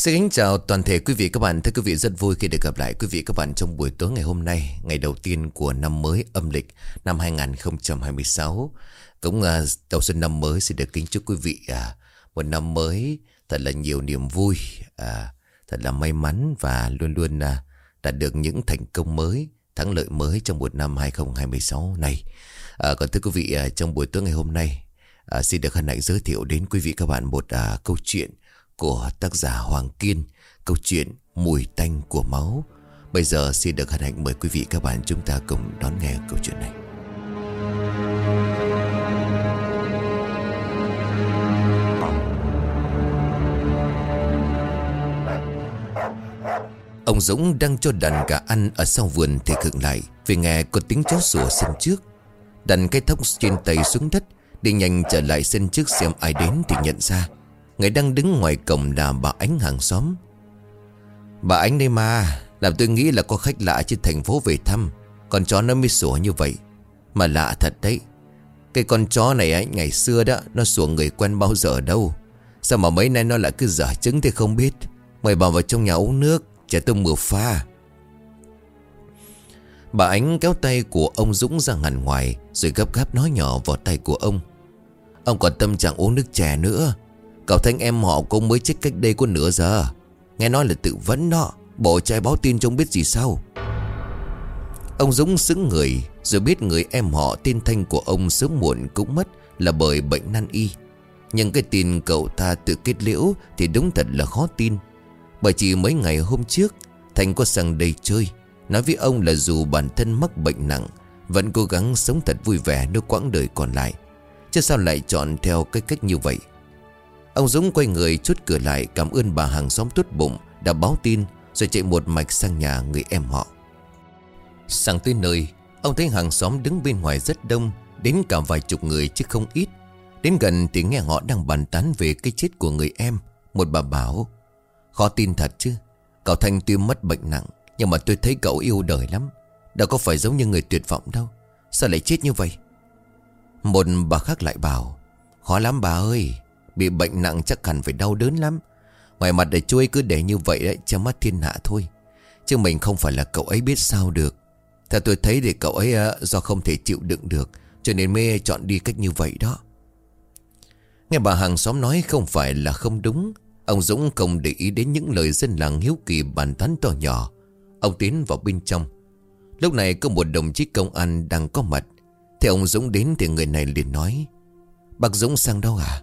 Xin kính chào toàn thể quý vị các bạn. Thưa quý vị rất vui khi được gặp lại quý vị các bạn trong buổi tối ngày hôm nay, ngày đầu tiên của năm mới âm lịch năm 2026. Cũng à, đầu xuân năm mới xin được kính chúc quý vị à, một năm mới thật là nhiều niềm vui, à, thật là may mắn và luôn luôn đạt được những thành công mới, thắng lợi mới trong một năm 2026 này. Còn thưa quý vị, trong buổi tối ngày hôm nay, xin được hân hạnh giới thiệu đến quý vị các bạn một câu chuyện của tác giả Hoàng Kiên, câu chuyện Mùi tanh của máu. Bây giờ xin được hân hạnh mời quý vị các bạn chúng ta cùng đón nghe câu chuyện này. Ông Dũng đang cho đàn gà ăn ở sau vườn thì khựng lại vì nghe có tiếng chó sủa sân trước. Đàn cái thóc trên tay xuống đất đi nhanh trở lại sân trước xem ai đến thì nhận ra. Người đang đứng ngoài cổng là bà Ánh hàng xóm. Bà Ánh đây mà Làm tôi nghĩ là có khách lạ trên thành phố về thăm. Con chó nó mới sủa như vậy. Mà lạ thật đấy. Cái con chó này ấy, ngày xưa đó Nó sủa người quen bao giờ đâu. Sao mà mấy nay nó lại cứ dở trứng thì không biết? Mời bà vào trong nhà uống nước Trẻ tôi mưa pha. Bà Ánh kéo tay của ông Dũng ra ngàn ngoài Rồi gấp gáp nói nhỏ vào tay của ông. Ông còn tâm trạng uống nước chè nữa. Cậu thanh em họ cũng mới chết cách đây có nửa giờ. Nghe nói là tự vấn đó, Bộ trai báo tin trông biết gì sao. Ông Dũng xứng người, Rồi biết người em họ tên Thanh của ông sớm muộn cũng mất Là bởi bệnh nan y. Nhưng cái tin cậu ta tự kết liễu Thì đúng thật là khó tin. Bởi chỉ mấy ngày hôm trước Thanh có sang đây chơi. Nói với ông là dù bản thân mắc bệnh nặng, Vẫn cố gắng sống thật vui vẻ Nơi quãng đời còn lại. Chứ sao lại chọn theo cái cách như vậy? Ông Dũng quay người chốt cửa lại, Cảm ơn bà hàng xóm tốt bụng, Đã báo tin, rồi chạy một mạch sang nhà người em họ. Sang tới nơi, Ông thấy hàng xóm đứng bên ngoài rất đông, Đến cả vài chục người chứ không ít. Đến gần thì nghe họ đang bàn tán về cái chết của người em. Một bà bảo, Khó tin thật chứ, Cậu Thanh tuy mất bệnh nặng, Nhưng mà tôi thấy cậu yêu đời lắm. Đâu có phải giống như người tuyệt vọng đâu, Sao lại chết như vậy? Một bà khác lại bảo, Khó lắm bà ơi Bị bệnh nặng chắc hẳn phải đau đớn lắm. Ngoài mặt để chú ấy cứ để như vậy đấy Cho mắt thiên hạ thôi. Chứ mình không phải là cậu ấy biết sao được. Theo tôi thấy thì cậu ấy ờ, do không thể chịu đựng được, Cho nên mê chọn đi cách như vậy đó. Nghe bà hàng xóm nói không phải là không đúng. Ông Dũng không để ý đến những lời dân làng hiếu kỳ bàn tán to nhỏ. Ông tiến vào bên trong. Lúc này có một đồng chí công an đang có mặt. Thì ông Dũng đến thì người này liền nói, Bác Dũng sang đâu à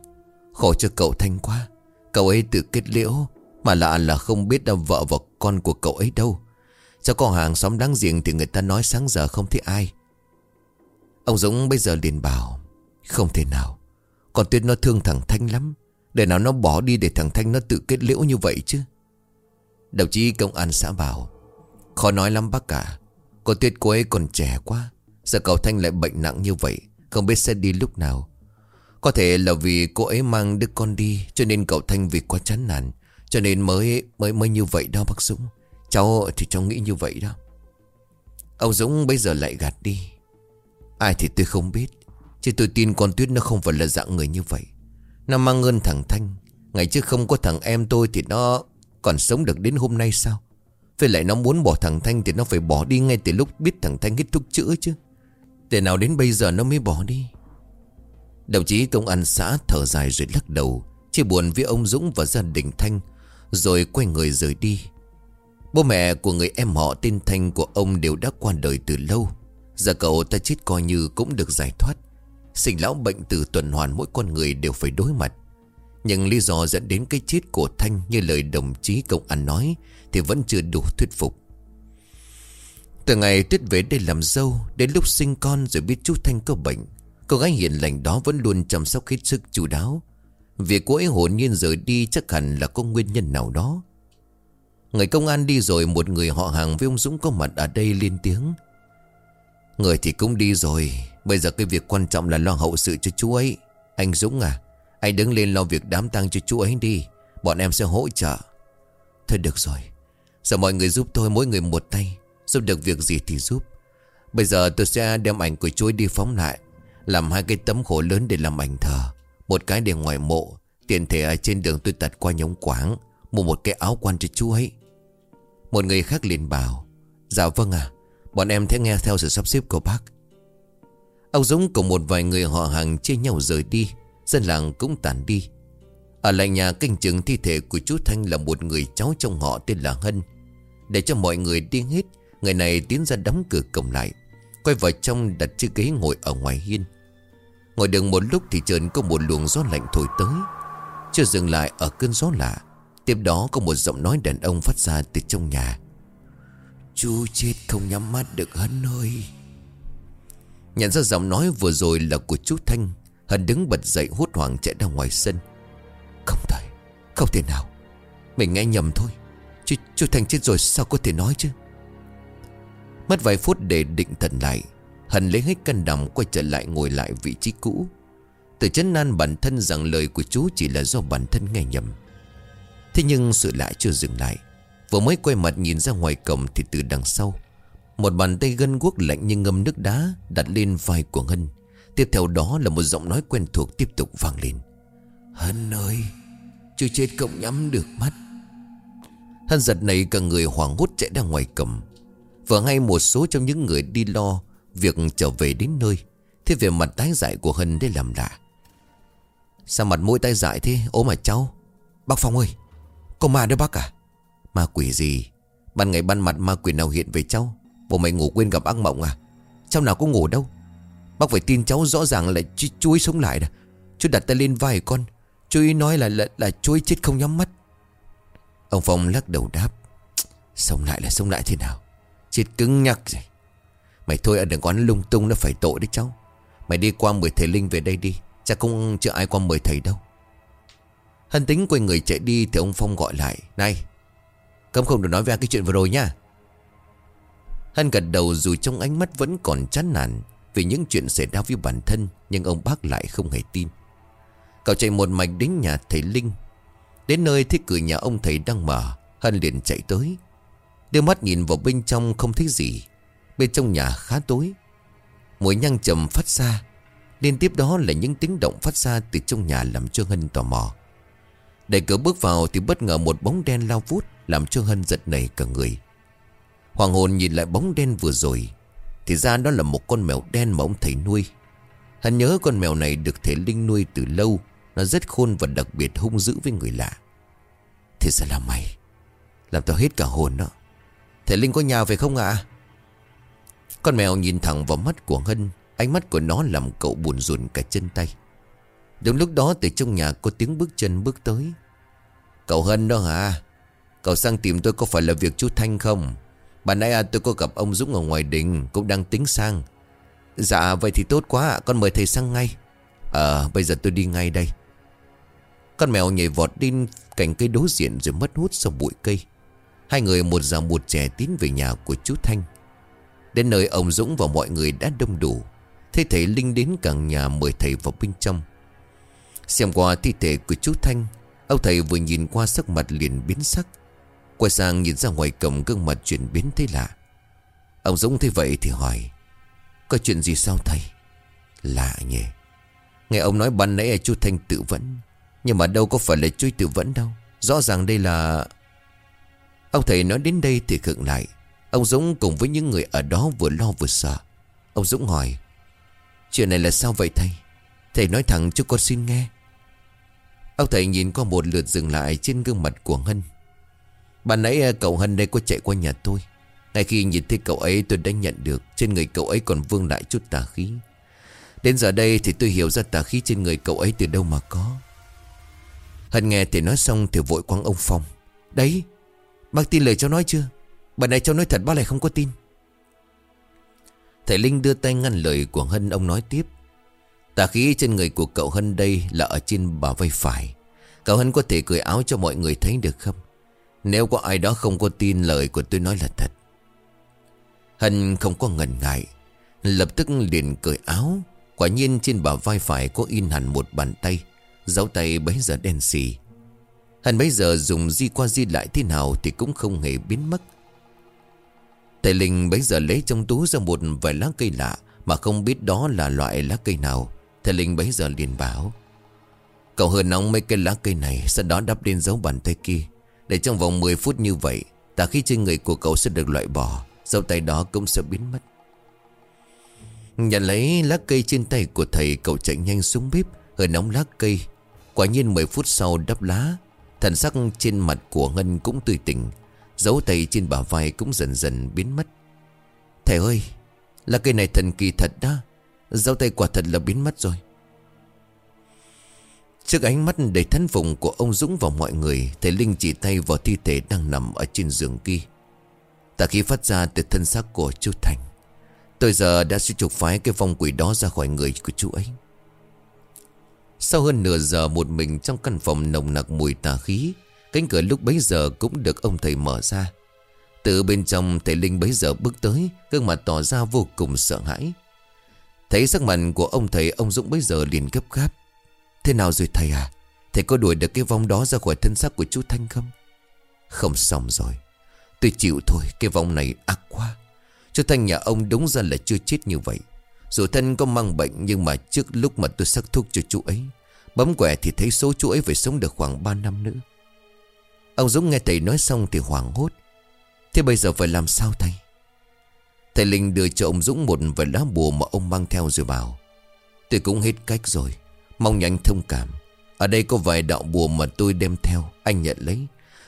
Khổ cho cậu Thanh quá. Cậu ấy tự kết liễu, Mà lạ là không biết đâu vợ và con của cậu ấy đâu. Cho có hàng xóm đáng giềng Thì người ta nói sáng giờ không thấy ai. Ông Dũng bây giờ liền bảo, Không thể nào. Còn Tuyết nó thương thằng Thanh lắm. Để nào nó bỏ đi để thằng Thanh nó tự kết liễu như vậy chứ? Đồng chí công an xã bảo, Khó nói lắm bác cả còn Tuyết cô ấy còn trẻ quá. Giờ cậu Thanh lại bệnh nặng như vậy. Không biết sẽ đi lúc nào có thể là vì cô ấy mang đứa con đi, Cho nên cậu Thanh vì quá chán nản. Cho nên mới mới mới như vậy đó, bác Dũng. Cháu thì cháu nghĩ như vậy đó. Ông Dũng bây giờ lại gạt đi. Ai thì tôi không biết. Chứ tôi tin con Tuyết nó không phải là dạng người như vậy. Nó mang ơn thằng Thanh. Ngày trước không có thằng em tôi Thì nó còn sống được đến hôm nay sao? Với lại nó muốn bỏ thằng Thanh Thì nó phải bỏ đi ngay từ lúc biết thằng Thanh hết thuốc chữa chứ. Để nào đến bây giờ nó mới bỏ đi? Đồng chí công an xã thở dài rồi lắc đầu, Chỉ buồn với ông Dũng và gia đình Thanh, Rồi quay người rời đi. Bố mẹ của người em họ tên Thanh của ông đều đã qua đời từ lâu. Giờ cậu ta chết coi như cũng được giải thoát. Sinh lão bệnh từ tuần hoàn mỗi con người đều phải đối mặt. Nhưng lý do dẫn đến cái chết của Thanh như lời đồng chí công an nói Thì vẫn chưa đủ thuyết phục. Từ ngày Tuyết về đây làm dâu, Đến lúc sinh con rồi biết chú Thanh có bệnh Cô gái hiền lành đó vẫn luôn chăm sóc hết sức chu đáo. Việc cô ấy hồn nhiên rời đi chắc hẳn là có nguyên nhân nào đó. Người công an đi rồi một người họ hàng với ông Dũng có mặt ở đây lên tiếng. Người thì cũng đi rồi, Bây giờ cái việc quan trọng là lo hậu sự cho chú ấy. Anh Dũng à Anh đứng lên lo việc đám tang cho chú ấy đi, Bọn em sẽ hỗ trợ. Thôi được rồi, Giờ mọi người giúp tôi mỗi người một tay, Giúp được việc gì thì giúp. Bây giờ tôi sẽ đem ảnh của chú ấy đi phóng lại làm hai cái tấm khổ lớn để làm ảnh thờ. Một cái để ngoài mộ. Tiền thể ở trên đường tôi tạt qua nhống quảng Mua một cái áo quan cho chú ấy. Một người khác liền bảo Dạ vâng à Bọn em sẽ nghe theo sự sắp xếp của bác. Ông Dũng cùng một vài người họ hàng chia nhau rời đi, Dân làng cũng tàn đi. Ở lại nhà canh chừng thi thể của chú Thanh là một người cháu trong họ tên là Hân. Để cho mọi người đi hết, Người này tiến ra đóng cửa cổng lại, Quay vào trong đặt chiếc ghế ngồi ở ngoài hiên. Ngồi đường một lúc thì trơn có một luồng gió lạnh thổi tới. Chưa dừng lại ở cơn gió lạ Tiếp đó có một giọng nói đàn ông phát ra từ trong nhà. Chú chết không nhắm mắt được Hân ơi. Nhận ra giọng nói vừa rồi là của chú Thanh Hân đứng bật dậy hốt hoảng chạy ra ngoài sân. Không thể Không thể nào. Mình nghe nhầm thôi. Chú, chú Thanh chết rồi sao có thể nói chứ? Mất vài phút để định thần lại Hân lấy hết cân đồng quay trở lại ngồi lại vị trí cũ. Từ chấn nan bản thân rằng lời của chú chỉ là do bản thân nghe nhầm. Thế nhưng sự lạ chưa dừng lại. Vừa mới quay mặt nhìn ra ngoài cổng thì từ đằng sau, Một bàn tay gân guốc lạnh như ngâm nước đá Đặt lên vai của Hân Tiếp theo đó là một giọng nói quen thuộc tiếp tục vang lên. Hân ơi Chưa chết cộng nhắm được mắt. Hân giật này cả người hoảng hốt chạy ra ngoài cổng. Vừa ngay một số trong những người đi lo Việc trở về đến nơi Thế về mặt tái dại của Hân để làm lạ. Sao mặt mũi tái dại thế ố mà cháu? Bác Phong ơi Có ma đấy bác à? Ma quỷ gì? Ban ngày ban mặt ma quỷ nào hiện về cháu? Bộ mày ngủ quên gặp ác mộng à? Cháu nào có ngủ đâu? Bác phải tin cháu rõ ràng là ch chú ấy sống lại đó. Chú đặt tay lên vai con Chú ấy nói là, là, là chú ấy chết không nhắm mắt. Ông Phong lắc đầu đáp Sống lại là sống lại thế nào? Chết cứng nhắc rồi. Mày thôi, ở đừng có lung tung nó phải tội đấy cháu. Mày đi qua mời thầy Linh về đây đi, Chắc cũng chưa ai qua mời thầy đâu. Hân tính quay người chạy đi Thì ông Phong gọi lại, Này, Cấm không được nói về cái chuyện vừa rồi nha Hân gật đầu dù trong ánh mắt vẫn còn chán nản Vì những chuyện xảy ra với bản thân, Nhưng ông bác lại không hề tin. Cậu chạy một mạch đến nhà thầy Linh. Đến nơi thấy cửa nhà ông thầy đang mở, Hân liền chạy tới. Đưa mắt nhìn vào bên trong không thấy gì. Bên trong nhà khá tối. Mùi nhang trầm phát ra. Liên tiếp đó là những tiếng động phát ra Từ trong nhà làm cho Hân tò mò. Đẩy cửa bước vào thì bất ngờ một bóng đen lao vút Làm cho Hân giật nảy cả người. Hoàng hồn nhìn lại bóng đen vừa rồi, Thì ra đó là một con mèo đen mà ông thầy nuôi. Hân nhớ con mèo này được thể linh nuôi từ lâu, Nó rất khôn và đặc biệt hung dữ với người lạ. Thì ra là mày, Làm tao hết cả hồn đó. Thể linh có nhà phải không ạ? Con mèo nhìn thẳng vào mắt của Hân Ánh mắt của nó làm cậu buồn rùn cả chân tay. Đúng lúc đó từ trong nhà có tiếng bước chân bước tới. Cậu Hân đó hả? Cậu sang tìm tôi có phải là việc chú Thanh không? Bà nãy à, tôi có gặp ông Dũng ở ngoài đình Cũng đang tính sang. Dạ vậy thì tốt quá Con mời thầy sang ngay. Ờ bây giờ tôi đi ngay đây. Con mèo nhảy vọt đi cành cây đối diện Rồi mất hút sau bụi cây. Hai người một già một trẻ tiến về nhà của chú Thanh. Đến nơi ông Dũng và mọi người đã đông đủ. Thế thầy Linh đến cả nhà mời thầy vào bên trong. Xem qua thi thể của chú Thanh, Ông thầy vừa nhìn qua sắc mặt liền biến sắc. Quay sang nhìn ra ngoài cổng gương mặt chuyển biến thế lạ. Ông Dũng thấy vậy thì hỏi, Có chuyện gì sao thầy? Lạ nhỉ. Nghe ông nói ban nãy chú Thanh tự vẫn, Nhưng mà đâu có phải là chú tự vẫn đâu. Rõ ràng đây là Ông thầy nói đến đây thì khựng lại. Ông Dũng cùng với những người ở đó vừa lo vừa sợ. Ông Dũng hỏi, Chuyện này là sao vậy thầy? Thầy nói thẳng cho con xin nghe. Ông thầy nhìn qua một lượt dừng lại trên gương mặt của Hân. Bạn nãy à, cậu Hân đây có chạy qua nhà tôi. Ngay khi nhìn thấy cậu ấy, tôi đã nhận được. Trên người cậu ấy còn vương lại chút tà khí. Đến giờ đây thì tôi hiểu ra tà khí trên người cậu ấy từ đâu mà có. Hân nghe thầy nói xong thì vội quăng ông Phong. Đấy, Bác tin lời cháu nói chưa? Bạn này cháu nói thật bác lại không có tin. Thầy Linh đưa tay ngăn lời của Hân, ông nói tiếp. Tà khí trên người của cậu Hân đây là ở trên bả vai phải. Cậu Hân có thể cười áo cho mọi người thấy được không? Nếu có ai đó không có tin lời của tôi nói là thật. Hân không có ngần ngại, Lập tức liền cởi áo. Quả nhiên trên bả vai phải có in hẳn một bàn tay, Dấu tay bấy giờ đen xì. Hân bấy giờ dùng di qua di lại thế nào Thì cũng không hề biến mất. Thầy Linh bấy giờ lấy trong túi ra một vài lá cây lạ Mà không biết đó là loại lá cây nào. Thầy Linh bấy giờ liền bảo, Cậu hờ nóng mấy cây lá cây này Sau đó đắp lên dấu bàn tay kia. Để trong vòng 10 phút như vậy Tà khí trên người của cậu sẽ được loại bỏ, Dấu tay đó cũng sẽ biến mất. Nhận lấy lá cây trên tay của thầy, Cậu chạy nhanh xuống bếp Hơi nóng lá cây. Quả nhiên 10 phút sau đắp lá, Thần sắc trên mặt của Ngân cũng tươi tỉnh. Dấu tay trên bả vai cũng dần dần biến mất. Thầy ơi, là cây này thần kỳ thật đó. Dấu tay quả thật là biến mất rồi. Trước ánh mắt đầy thân phục của ông Dũng và mọi người, Thầy Linh chỉ tay vào thi thể đang nằm ở trên giường kia. Tà khí phát ra từ thân xác của chú Thành. Tôi giờ đã suy trục phái cái vong quỷ đó ra khỏi người của chú ấy. Sau hơn nửa giờ một mình trong căn phòng nồng nặc mùi tà khí Cánh cửa lúc bấy giờ cũng được ông thầy mở ra. Từ bên trong, thầy Linh bấy giờ bước tới, Gương mặt tỏ ra vô cùng sợ hãi. Thấy sắc mặt của ông thầy, Ông Dũng bấy giờ liền gấp gáp. Thế nào rồi thầy à? Thầy có đuổi được cái vong đó ra khỏi thân xác của chú Thanh không? Không xong rồi. Tôi chịu thôi, Cái vong này ác quá. Chú Thanh nhà ông đúng ra là chưa chết như vậy. Dù thân có mang bệnh, Nhưng mà trước lúc mà tôi sắc thuốc cho chú ấy, Bấm quẻ thì thấy số chú ấy phải sống được khoảng 3 năm nữa. Ông Dũng nghe thầy nói xong thì hoảng hốt. Thế bây giờ phải làm sao thầy? Thầy Linh đưa cho ông Dũng một vài lá bùa mà ông mang theo rồi bảo, Tôi cũng hết cách rồi, Mong nhanh thông cảm. Ở đây có vài đạo bùa mà tôi đem theo, Anh nhận lấy.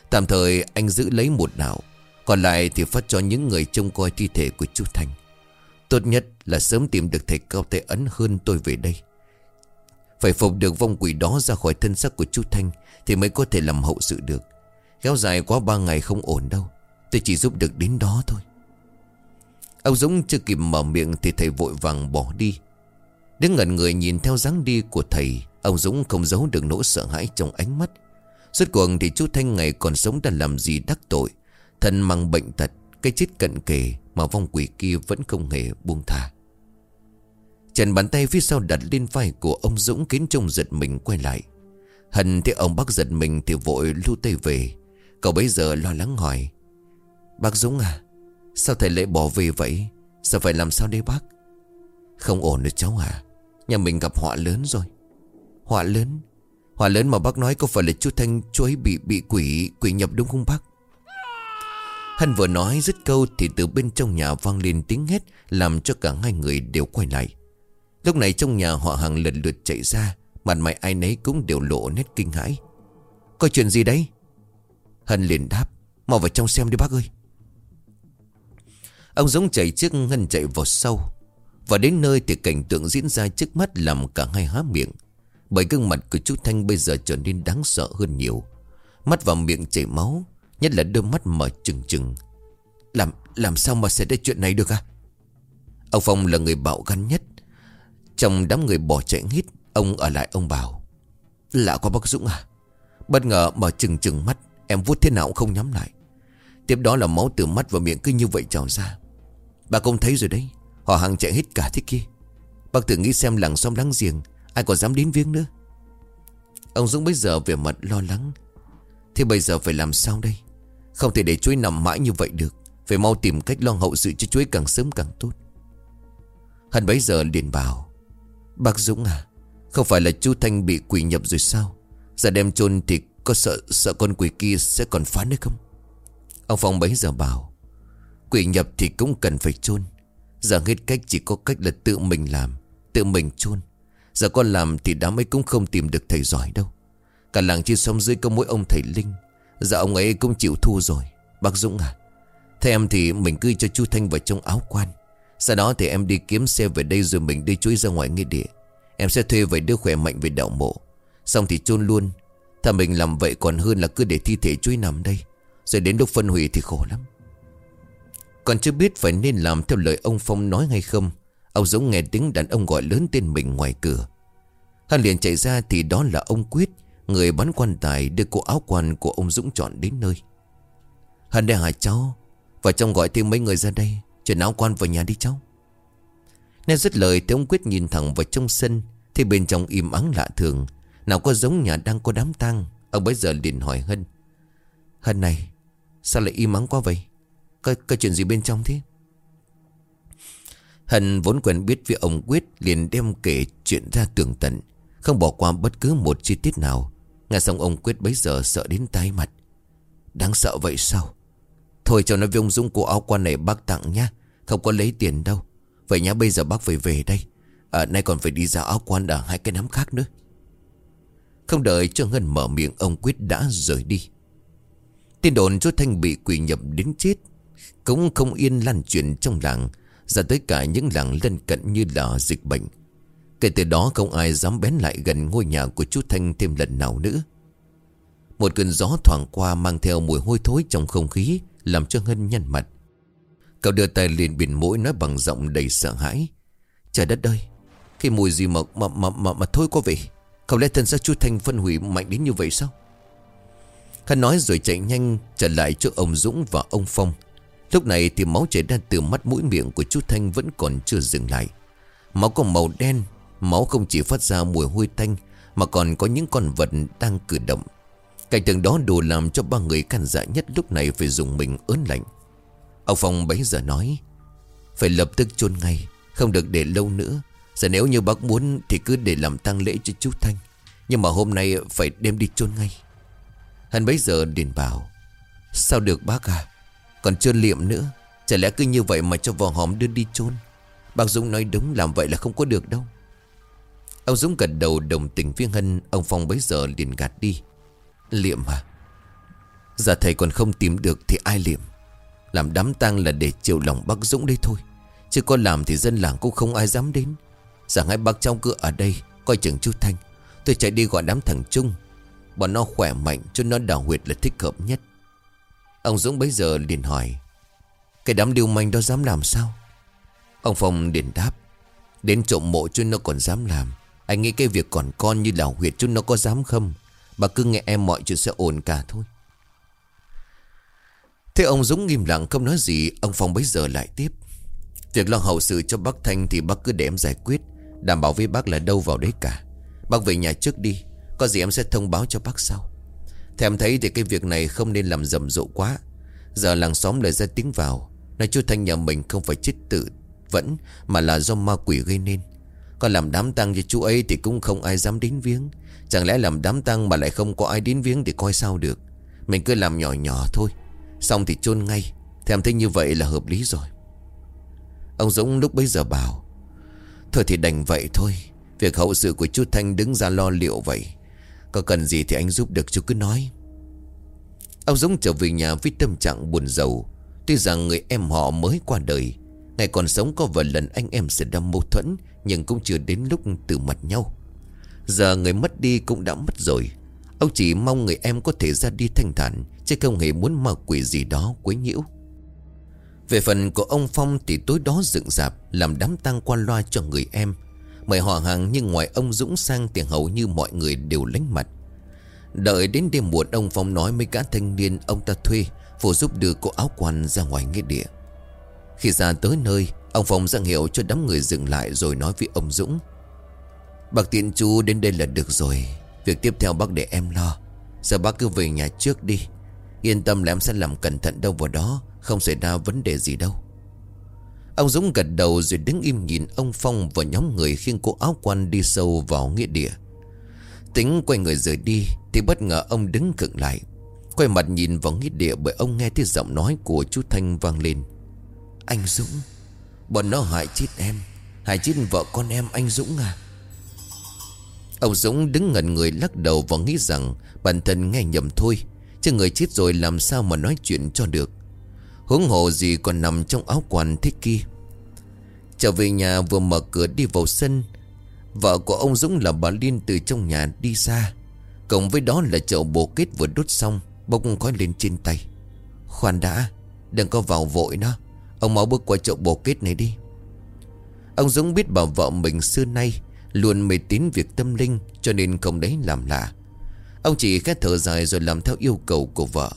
Tạm thời anh giữ lấy một đạo, Còn lại thì phát cho những người trông coi thi thể của chú Thành. Tốt nhất là sớm tìm được thầy cao tay ấn hơn tôi về đây. Phải phục được vong quỷ đó ra khỏi thân xác của chú Thanh Thì mới có thể làm hậu sự được. Kéo dài quá ba ngày không ổn đâu. Tôi chỉ giúp được đến đó thôi. Ông Dũng chưa kịp mở miệng Thì thầy vội vàng bỏ đi. Đứng ngẩn người nhìn theo dáng đi của thầy, Ông Dũng không giấu được nỗi sợ hãi trong ánh mắt. Suốt cuộc thì chú Thanh ngày còn sống đã làm gì đắc tội. Thân mang bệnh tật, Cái chết cận kề Mà vong quỷ kia vẫn không hề buông thả Trần bàn tay phía sau đặt lên vai của ông Dũng Khiến trông giật mình quay lại. Hần thì ông bác giật mình thì vội lưu tay về. Cậu bây giờ lo lắng hỏi, Bác Dũng à Sao thầy lại bỏ về vậy? Giờ phải làm sao đây bác? Không ổn được cháu à Nhà mình gặp họa lớn rồi. Họa lớn? Họa lớn mà bác nói có phải là chú Thanh, chú ấy bị bị quỷ quỷ nhập đúng không bác? Hân vừa nói dứt câu thì từ bên trong nhà vang lên tiếng hét Làm cho cả hai người đều quay lại. Lúc này trong nhà họ hàng lần lượt chạy ra, Mặt mày ai nấy cũng đều lộ nét kinh hãi. Có chuyện gì đấy? Hân liền đáp, Mau vào trong xem đi bác ơi. Ông giống chạy trước, Hân chạy vào sâu và đến nơi thì cảnh tượng diễn ra trước mắt làm cả hai há miệng. Bởi gương mặt của chú Thanh bây giờ trở nên đáng sợ hơn nhiều. Mắt vào miệng chảy máu, Nhất là đôi mắt mở trừng trừng. Làm làm sao mà xảy ra chuyện này được à? Ông Phong là người bạo gan nhất. Trong đám người bỏ chạy hít Ông ở lại ông bảo, Lạ có bác Dũng à. Bất ngờ mở trừng trừng mắt Em vuốt thế nào cũng không nhắm lại. Tiếp đó là máu từ mắt và miệng cứ như vậy trào ra. Bà công thấy rồi đấy, Họ hàng chạy hết cả thế kia. Bác tự nghĩ xem làng xóm láng giềng, Ai còn dám đến viếng nữa. Ông Dũng bây giờ về mặt lo lắng. Thế bây giờ phải làm sao đây? Không thể để chuối nằm mãi như vậy được. Phải mau tìm cách lo hậu sự cho chuối càng sớm càng tốt. Hân bấy giờ liền bảo, Bác Dũng à Không phải là chú Thanh bị quỷ nhập rồi sao? Giờ đem chôn thì có sợ Sợ con quỷ kia sẽ còn phá nữa không? Ông Phong bấy giờ bảo, Quỷ nhập thì cũng cần phải chôn. Giờ hết cách chỉ có cách là tự mình làm, Tự mình chôn. Giờ con làm thì đám ấy cũng không tìm được thầy giỏi đâu. Cả làng chia xong dưới có mỗi ông thầy Linh. Giờ ông ấy cũng chịu thua rồi. Bác Dũng à Thế em thì mình cứ cho chú Thanh vào trong áo quan. Sau đó thì em đi kiếm xe về đây Rồi mình đi chuối ra ngoài nghĩa địa. Em sẽ thuê vài đứa khỏe mạnh về đạo mộ. Xong thì chôn luôn. Thà mình làm vậy còn hơn là cứ để thi thể trôi nằm đây. Rồi đến lúc phân hủy thì khổ lắm. Còn chưa biết phải nên làm theo lời ông Phong nói hay không. Ông dũng nghe tiếng đàn ông gọi lớn tên mình ngoài cửa. Hắn liền chạy ra thì đó là ông Quyết, Người bán quan tài đưa cô áo quan của ông Dũng chọn đến nơi. Hắn đang hỏi cháu Và trong gọi thêm mấy người ra đây, Chuyển áo quan vào nhà đi cháu. Nên dứt lời thì ông Quyết nhìn thẳng vào trong sân, Thì bên trong im ắng lạ thường. Nào có giống nhà đang có đám tang? Ông bây giờ liền hỏi Hân. Hân này Sao lại im ắng quá vậy? Có, có chuyện gì bên trong thế? Hân vốn quen biết với ông Quyết liền đem kể chuyện ra tường tận Không bỏ qua bất cứ một chi tiết nào. Nghe xong ông Quyết bấy giờ sợ đến tái mặt. Đáng sợ vậy sao? Thôi cho nó với ông Dũng cô áo quan này bác tặng nhá Không có lấy tiền đâu. Vậy nhá bây giờ bác phải về đây. À, Nay còn phải đi ra áo quan ở hai cái nắm khác nữa. Không đợi cho Ngân mở miệng Ông Quyết đã rời đi. Tin đồn chú Thanh bị quỷ nhập đến chết Cũng không yên lan truyền trong làng Ra tới cả những làng lân cận như là dịch bệnh. Kể từ đó không ai dám bén lại gần ngôi nhà của chú Thanh thêm lần nào nữa. Một cơn gió thoảng qua mang theo mùi hôi thối trong không khí Làm cho Ngân nhăn mặt. Cậu đưa tay liền biển mũi nói bằng giọng đầy sợ hãi. Trời đất ơi Cái mùi gì mà mà mà mà, mà thôi có vị không lẽ thân xác chú Thanh phân hủy mạnh đến như vậy sao? Hắn nói rồi chạy nhanh trở lại chỗ ông Dũng và ông Phong. Lúc này thì máu chảy ra từ mắt mũi miệng của chú Thanh vẫn còn chưa dừng lại. Máu có màu đen, Máu không chỉ phát ra mùi hôi tanh, Mà còn có những con vật đang cử động. Cảnh tượng đó đủ làm cho ba người can dạ nhất lúc này phải dùng mình ớn lạnh. Ông Phong bấy giờ nói, Phải lập tức chôn ngay, Không được để lâu nữa. Giờ nếu như bác muốn thì cứ để làm tang lễ cho chú Thanh. Nhưng mà hôm nay phải đem đi chôn ngay. Hắn bấy giờ liền bảo, Sao được bác à? Còn chưa liệm nữa. Chả lẽ cứ như vậy mà cho vò hòm đưa đi chôn? Bác Dũng nói đúng, làm vậy là không có được đâu. Ông Dũng gật đầu đồng tình với Hân. Ông Phong bấy giờ liền gạt đi. Liệm à? Giờ thầy còn không tìm được thì ai liệm? Làm đám tang là để chiều lòng bác Dũng đây thôi. Chứ có làm thì dân làng cũng không ai dám đến. Giờ hai bác trong cửa ở đây, Coi chừng chú Thanh. Tôi chạy đi gọi đám thằng Trung. Bọn nó khỏe mạnh cho nó đào huyệt là thích hợp nhất. Ông Dũng bấy giờ liền hỏi, Cái đám điêu manh đó dám làm sao? Ông Phong liền đáp, Đến trộm mộ chứ nó còn dám làm. Anh nghĩ cái việc còn con như đào huyệt chứ nó có dám không? Bà cứ nghe em mọi chuyện sẽ ổn cả thôi. Thế ông Dũng nghiêm lặng không nói gì, Ông Phong bấy giờ lại tiếp, Việc lo hậu sự cho bác Thanh thì bác cứ để em giải quyết. Đảm bảo với bác là đâu vào đấy cả. Bác về nhà trước đi, Có gì em sẽ thông báo cho bác sau. Thì em thấy thì cái việc này không nên làm rầm rộ quá. Giờ làng xóm lại ra tiếng vào. Nói chú Thanh nhà mình không phải chết tự, Vẫn mà là do ma quỷ gây nên. Còn làm đám tang cho chú ấy thì cũng không ai dám đến viếng. Chẳng lẽ làm đám tang mà lại không có ai đến viếng thì coi sao được. Mình cứ làm nhỏ nhỏ thôi. Xong thì chôn ngay. Thì em thấy như vậy là hợp lý rồi. Ông Dũng lúc bấy giờ bảo Thôi thì đành vậy thôi. Việc hậu sự của chú Thanh đứng ra lo liệu vậy. Có cần gì thì anh giúp được chú cứ nói. Ông Dũng trở về nhà với tâm trạng buồn rầu. Tuy rằng người em họ mới qua đời, Ngày còn sống có vài lần anh em sẽ đâm mâu thuẫn, Nhưng cũng chưa đến lúc từ mặt nhau. Giờ người mất đi cũng đã mất rồi. Ông chỉ mong người em có thể ra đi thanh thản, Chứ không hề muốn ma quỷ gì đó quấy nhiễu. Về phần của ông Phong thì tối đó dựng dạp, Làm đám tang qua loa cho người em. Mời họ hàng nhưng ngoài ông Dũng sang Thì hầu như mọi người đều lánh mặt. Đợi đến đêm muộn, ông Phong nói mấy gã thanh niên, ông ta thuê, Phụ giúp đưa cô áo quan ra ngoài nghĩa địa. Khi ra tới nơi, Ông Phong giang hiệu cho đám người dừng lại Rồi nói với ông Dũng, Bác tiện chú đến đây là được rồi, Việc tiếp theo bác để em lo. Giờ bác cứ về nhà trước đi. Yên tâm là em sẽ làm cẩn thận đâu vào đó Không xảy ra vấn đề gì đâu Ông Dũng gật đầu rồi đứng im nhìn ông Phong và nhóm người khiêng cô áo quan đi sâu vào nghĩa địa. Tính quay người rời đi thì bất ngờ ông đứng cựng lại. Quay mặt nhìn vào nghĩa địa bởi ông nghe thấy giọng nói của chú Thanh vang lên. Anh Dũng, bọn nó hại chết em, hại chết vợ con em anh Dũng à. Ông Dũng đứng ngẩn người lắc đầu và nghĩ rằng bản thân nghe nhầm thôi. Chứ người chết rồi làm sao mà nói chuyện cho được. Hướng hộ gì còn nằm trong áo quần thế kia? Trở về nhà vừa mở cửa đi vào sân. Vợ của ông Dũng là bà Liên từ trong nhà đi ra. Cộng với đó là chậu bồ kết vừa đốt xong, Bốc khói lên trên tay. Khoan đã, Đừng có vào vội nó Ông mau bước qua chậu bồ kết này đi. Ông Dũng biết bà vợ mình xưa nay Luôn mê tín việc tâm linh, Cho nên không đấy làm lạ. Ông chỉ khét thở dài rồi làm theo yêu cầu của vợ.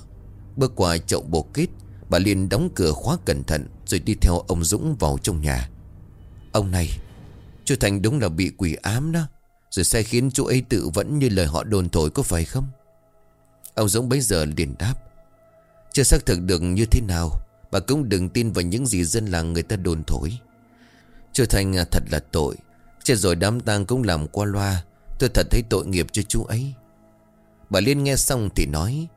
Bước qua chậu bồ kết Bà Liên đóng cửa khóa cẩn thận Rồi đi theo ông Dũng vào trong nhà. Ông này Chú Thành đúng là bị quỷ ám đó. Rồi sẽ khiến chú ấy tự vẫn như lời họ đồn thổi có phải không? Ông Dũng bấy giờ liền đáp. Chưa xác thực được như thế nào, Bà cũng đừng tin vào những gì dân làng người ta đồn thổi. Chú Thành à, thật là tội. Chết rồi đám tang cũng làm qua loa. Tôi thật thấy tội nghiệp cho chú ấy. Bà Liên nghe xong thì nói,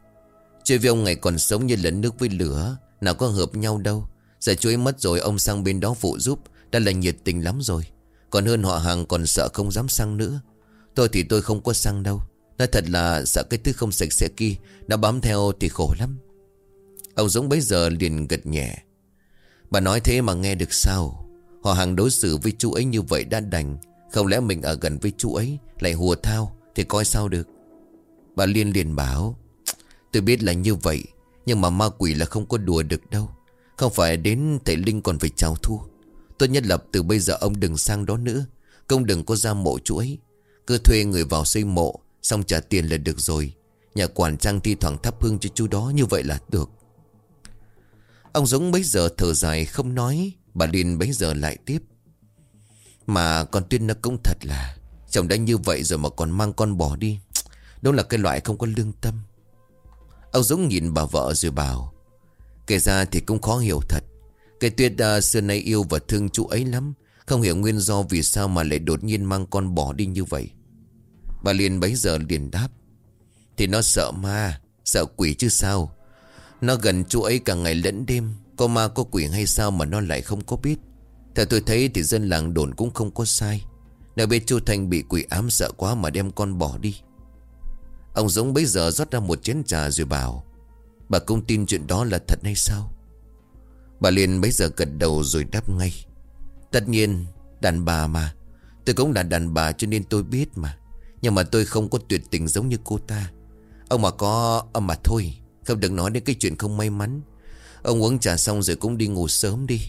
Chơi với ông ngày còn sống như lẫn nước với lửa, Nào có hợp nhau đâu. Giờ chú ấy mất rồi, ông sang bên đó phụ giúp, Đã là nhiệt tình lắm rồi. Còn hơn họ hàng còn sợ không dám sang nữa. Tôi thì tôi không có sang đâu. Nói thật là sợ cái thứ không sạch sẽ kia đã bám theo thì khổ lắm. Ông Dũng bấy giờ liền gật nhẹ. Bà nói thế mà nghe được sao? Họ hàng đối xử với chú ấy như vậy đã đành. Không lẽ mình ở gần với chú ấy, Lại hùa thao, Thì coi sao được? Bà Liên liền bảo, Tôi biết là như vậy, Nhưng mà ma quỷ là không có đùa được đâu. Không phải đến thầy Linh còn phải chào thua. Tôi nhất lập từ bây giờ ông đừng sang đó nữa. Công đừng có ra mộ chuỗi ấy. Cứ thuê người vào xây mộ, Xong trả tiền là được rồi. Nhà quản trang thi thoảng thắp hương cho chú đó, Như vậy là được. Ông Dũng bấy giờ thở dài không nói. Bà Liên bấy giờ lại tiếp, Mà con Tuyên nó cũng thật là, Chồng đã như vậy rồi mà còn mang con bỏ đi. Đó là cái loại không có lương tâm. Ông Dũng nhìn bà vợ rồi bảo Kể ra thì cũng khó hiểu thật. Cái Tuyết uh, à, xưa nay yêu và thương chú ấy lắm. Không hiểu nguyên do vì sao mà lại đột nhiên mang con bỏ đi như vậy. Bà liền bấy giờ liền đáp Thì nó sợ ma Sợ quỷ chứ sao? Nó gần chú ấy cả ngày lẫn đêm Có ma có quỷ hay sao mà nó lại không có biết? Theo tôi thấy thì dân làng đồn cũng không có sai. Nếu biết chú Thanh bị quỷ ám sợ quá mà đem con bỏ đi. Ông Dũng bấy giờ rót ra một chén trà rồi bảo, Bà không tin chuyện đó là thật hay sao? Bà liền bấy giờ gật đầu rồi đáp ngay, Tất nhiên, đàn bà mà. Tôi cũng là đàn bà cho nên tôi biết mà. Nhưng mà tôi không có tuyệt tình giống như cô ta. Ông mà có Ông mà thôi, Không được nói đến cái chuyện không may mắn. Ông uống trà xong rồi cũng đi ngủ sớm đi.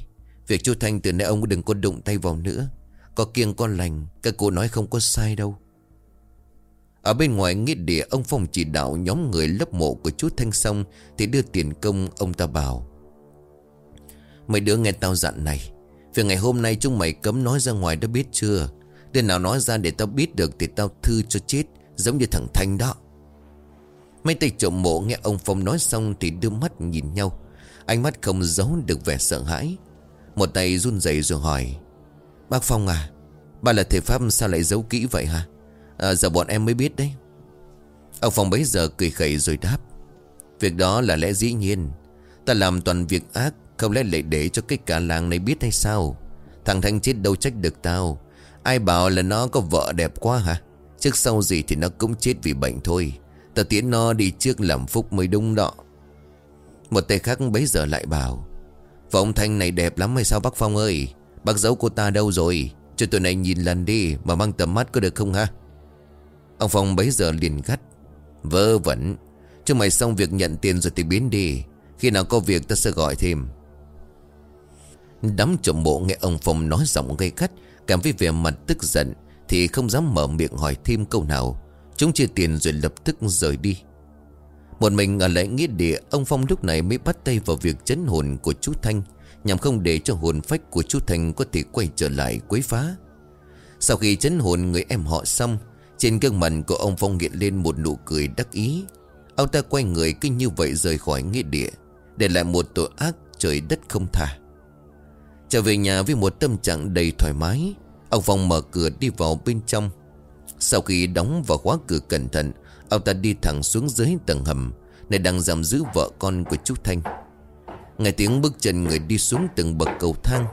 Việc chú Thanh từ nay ông đừng có đụng tay vào nữa. Có kiêng có lành, Các cô nói không có sai đâu ở bên ngoài nghĩa địa, ông Phong chỉ đạo nhóm người lấp mộ của chú Thanh xong Thì đưa tiền công, ông ta bảo, Mấy đứa nghe tao dặn này, Việc ngày hôm nay chúng mày cấm nói ra ngoài đã biết chưa? Đứa nào nói ra để tao biết được Thì tao thư cho chết, Giống như thằng Thanh đó. Mấy tay trộm mộ nghe ông Phong nói xong Thì đưa mắt nhìn nhau, Ánh mắt không giấu được vẻ sợ hãi. Một tay run rẩy rồi hỏi, Bác Phong à Bà là thầy Pháp sao lại giấu kỹ vậy hả? À, Giờ bọn em mới biết đấy. Ông Phong bấy giờ cười khẩy rồi đáp. Việc đó là lẽ dĩ nhiên. Ta làm toàn việc ác Không lẽ lại để cho cái cả làng này biết hay sao? Thằng Thanh chết đâu trách được tao? Ai bảo là nó có vợ đẹp quá hả? Trước sau gì thì nó cũng chết vì bệnh thôi. Ta tiến nó đi trước làm phúc mới đúng đó. Một tay khác bấy giờ lại bảo. Vợ ông Thanh này đẹp lắm hay sao bác Phong ơi? Bác giấu cô ta đâu rồi? Cho tụi này nhìn lần đi Mà mang tầm mắt có được không ha Ông Phong bấy giờ liền gắt. Vơ vẩn. Cho mày xong việc nhận tiền rồi thì biến đi. Khi nào có việc ta sẽ gọi thêm. Đám trộm bộ nghe ông Phong nói giọng gây gắt, Cảm thấy vẻ mặt tức giận, Thì không dám mở miệng hỏi thêm câu nào. Chúng chia tiền rồi lập tức rời đi. Một mình ở lại nghĩa địa, Ông Phong lúc này mới bắt tay vào việc chấn hồn của chú Thanh, Nhằm không để cho hồn phách của chú Thanh Có thể quay trở lại quấy phá. Sau khi chấn hồn người em họ xong trên gương mặt của ông Phong hiện lên một nụ cười đắc ý. Ông ta quay người kinh như vậy rời khỏi nghĩa địa, Để lại một tội ác trời đất không tha. Trở về nhà với một tâm trạng đầy thoải mái, Ông Phong mở cửa đi vào bên trong. Sau khi đóng và khóa cửa cẩn thận, Ông ta đi thẳng xuống dưới tầng hầm, Nơi đang giam giữ vợ con của chú Thanh. Nghe tiếng bước chân người đi xuống từng bậc cầu thang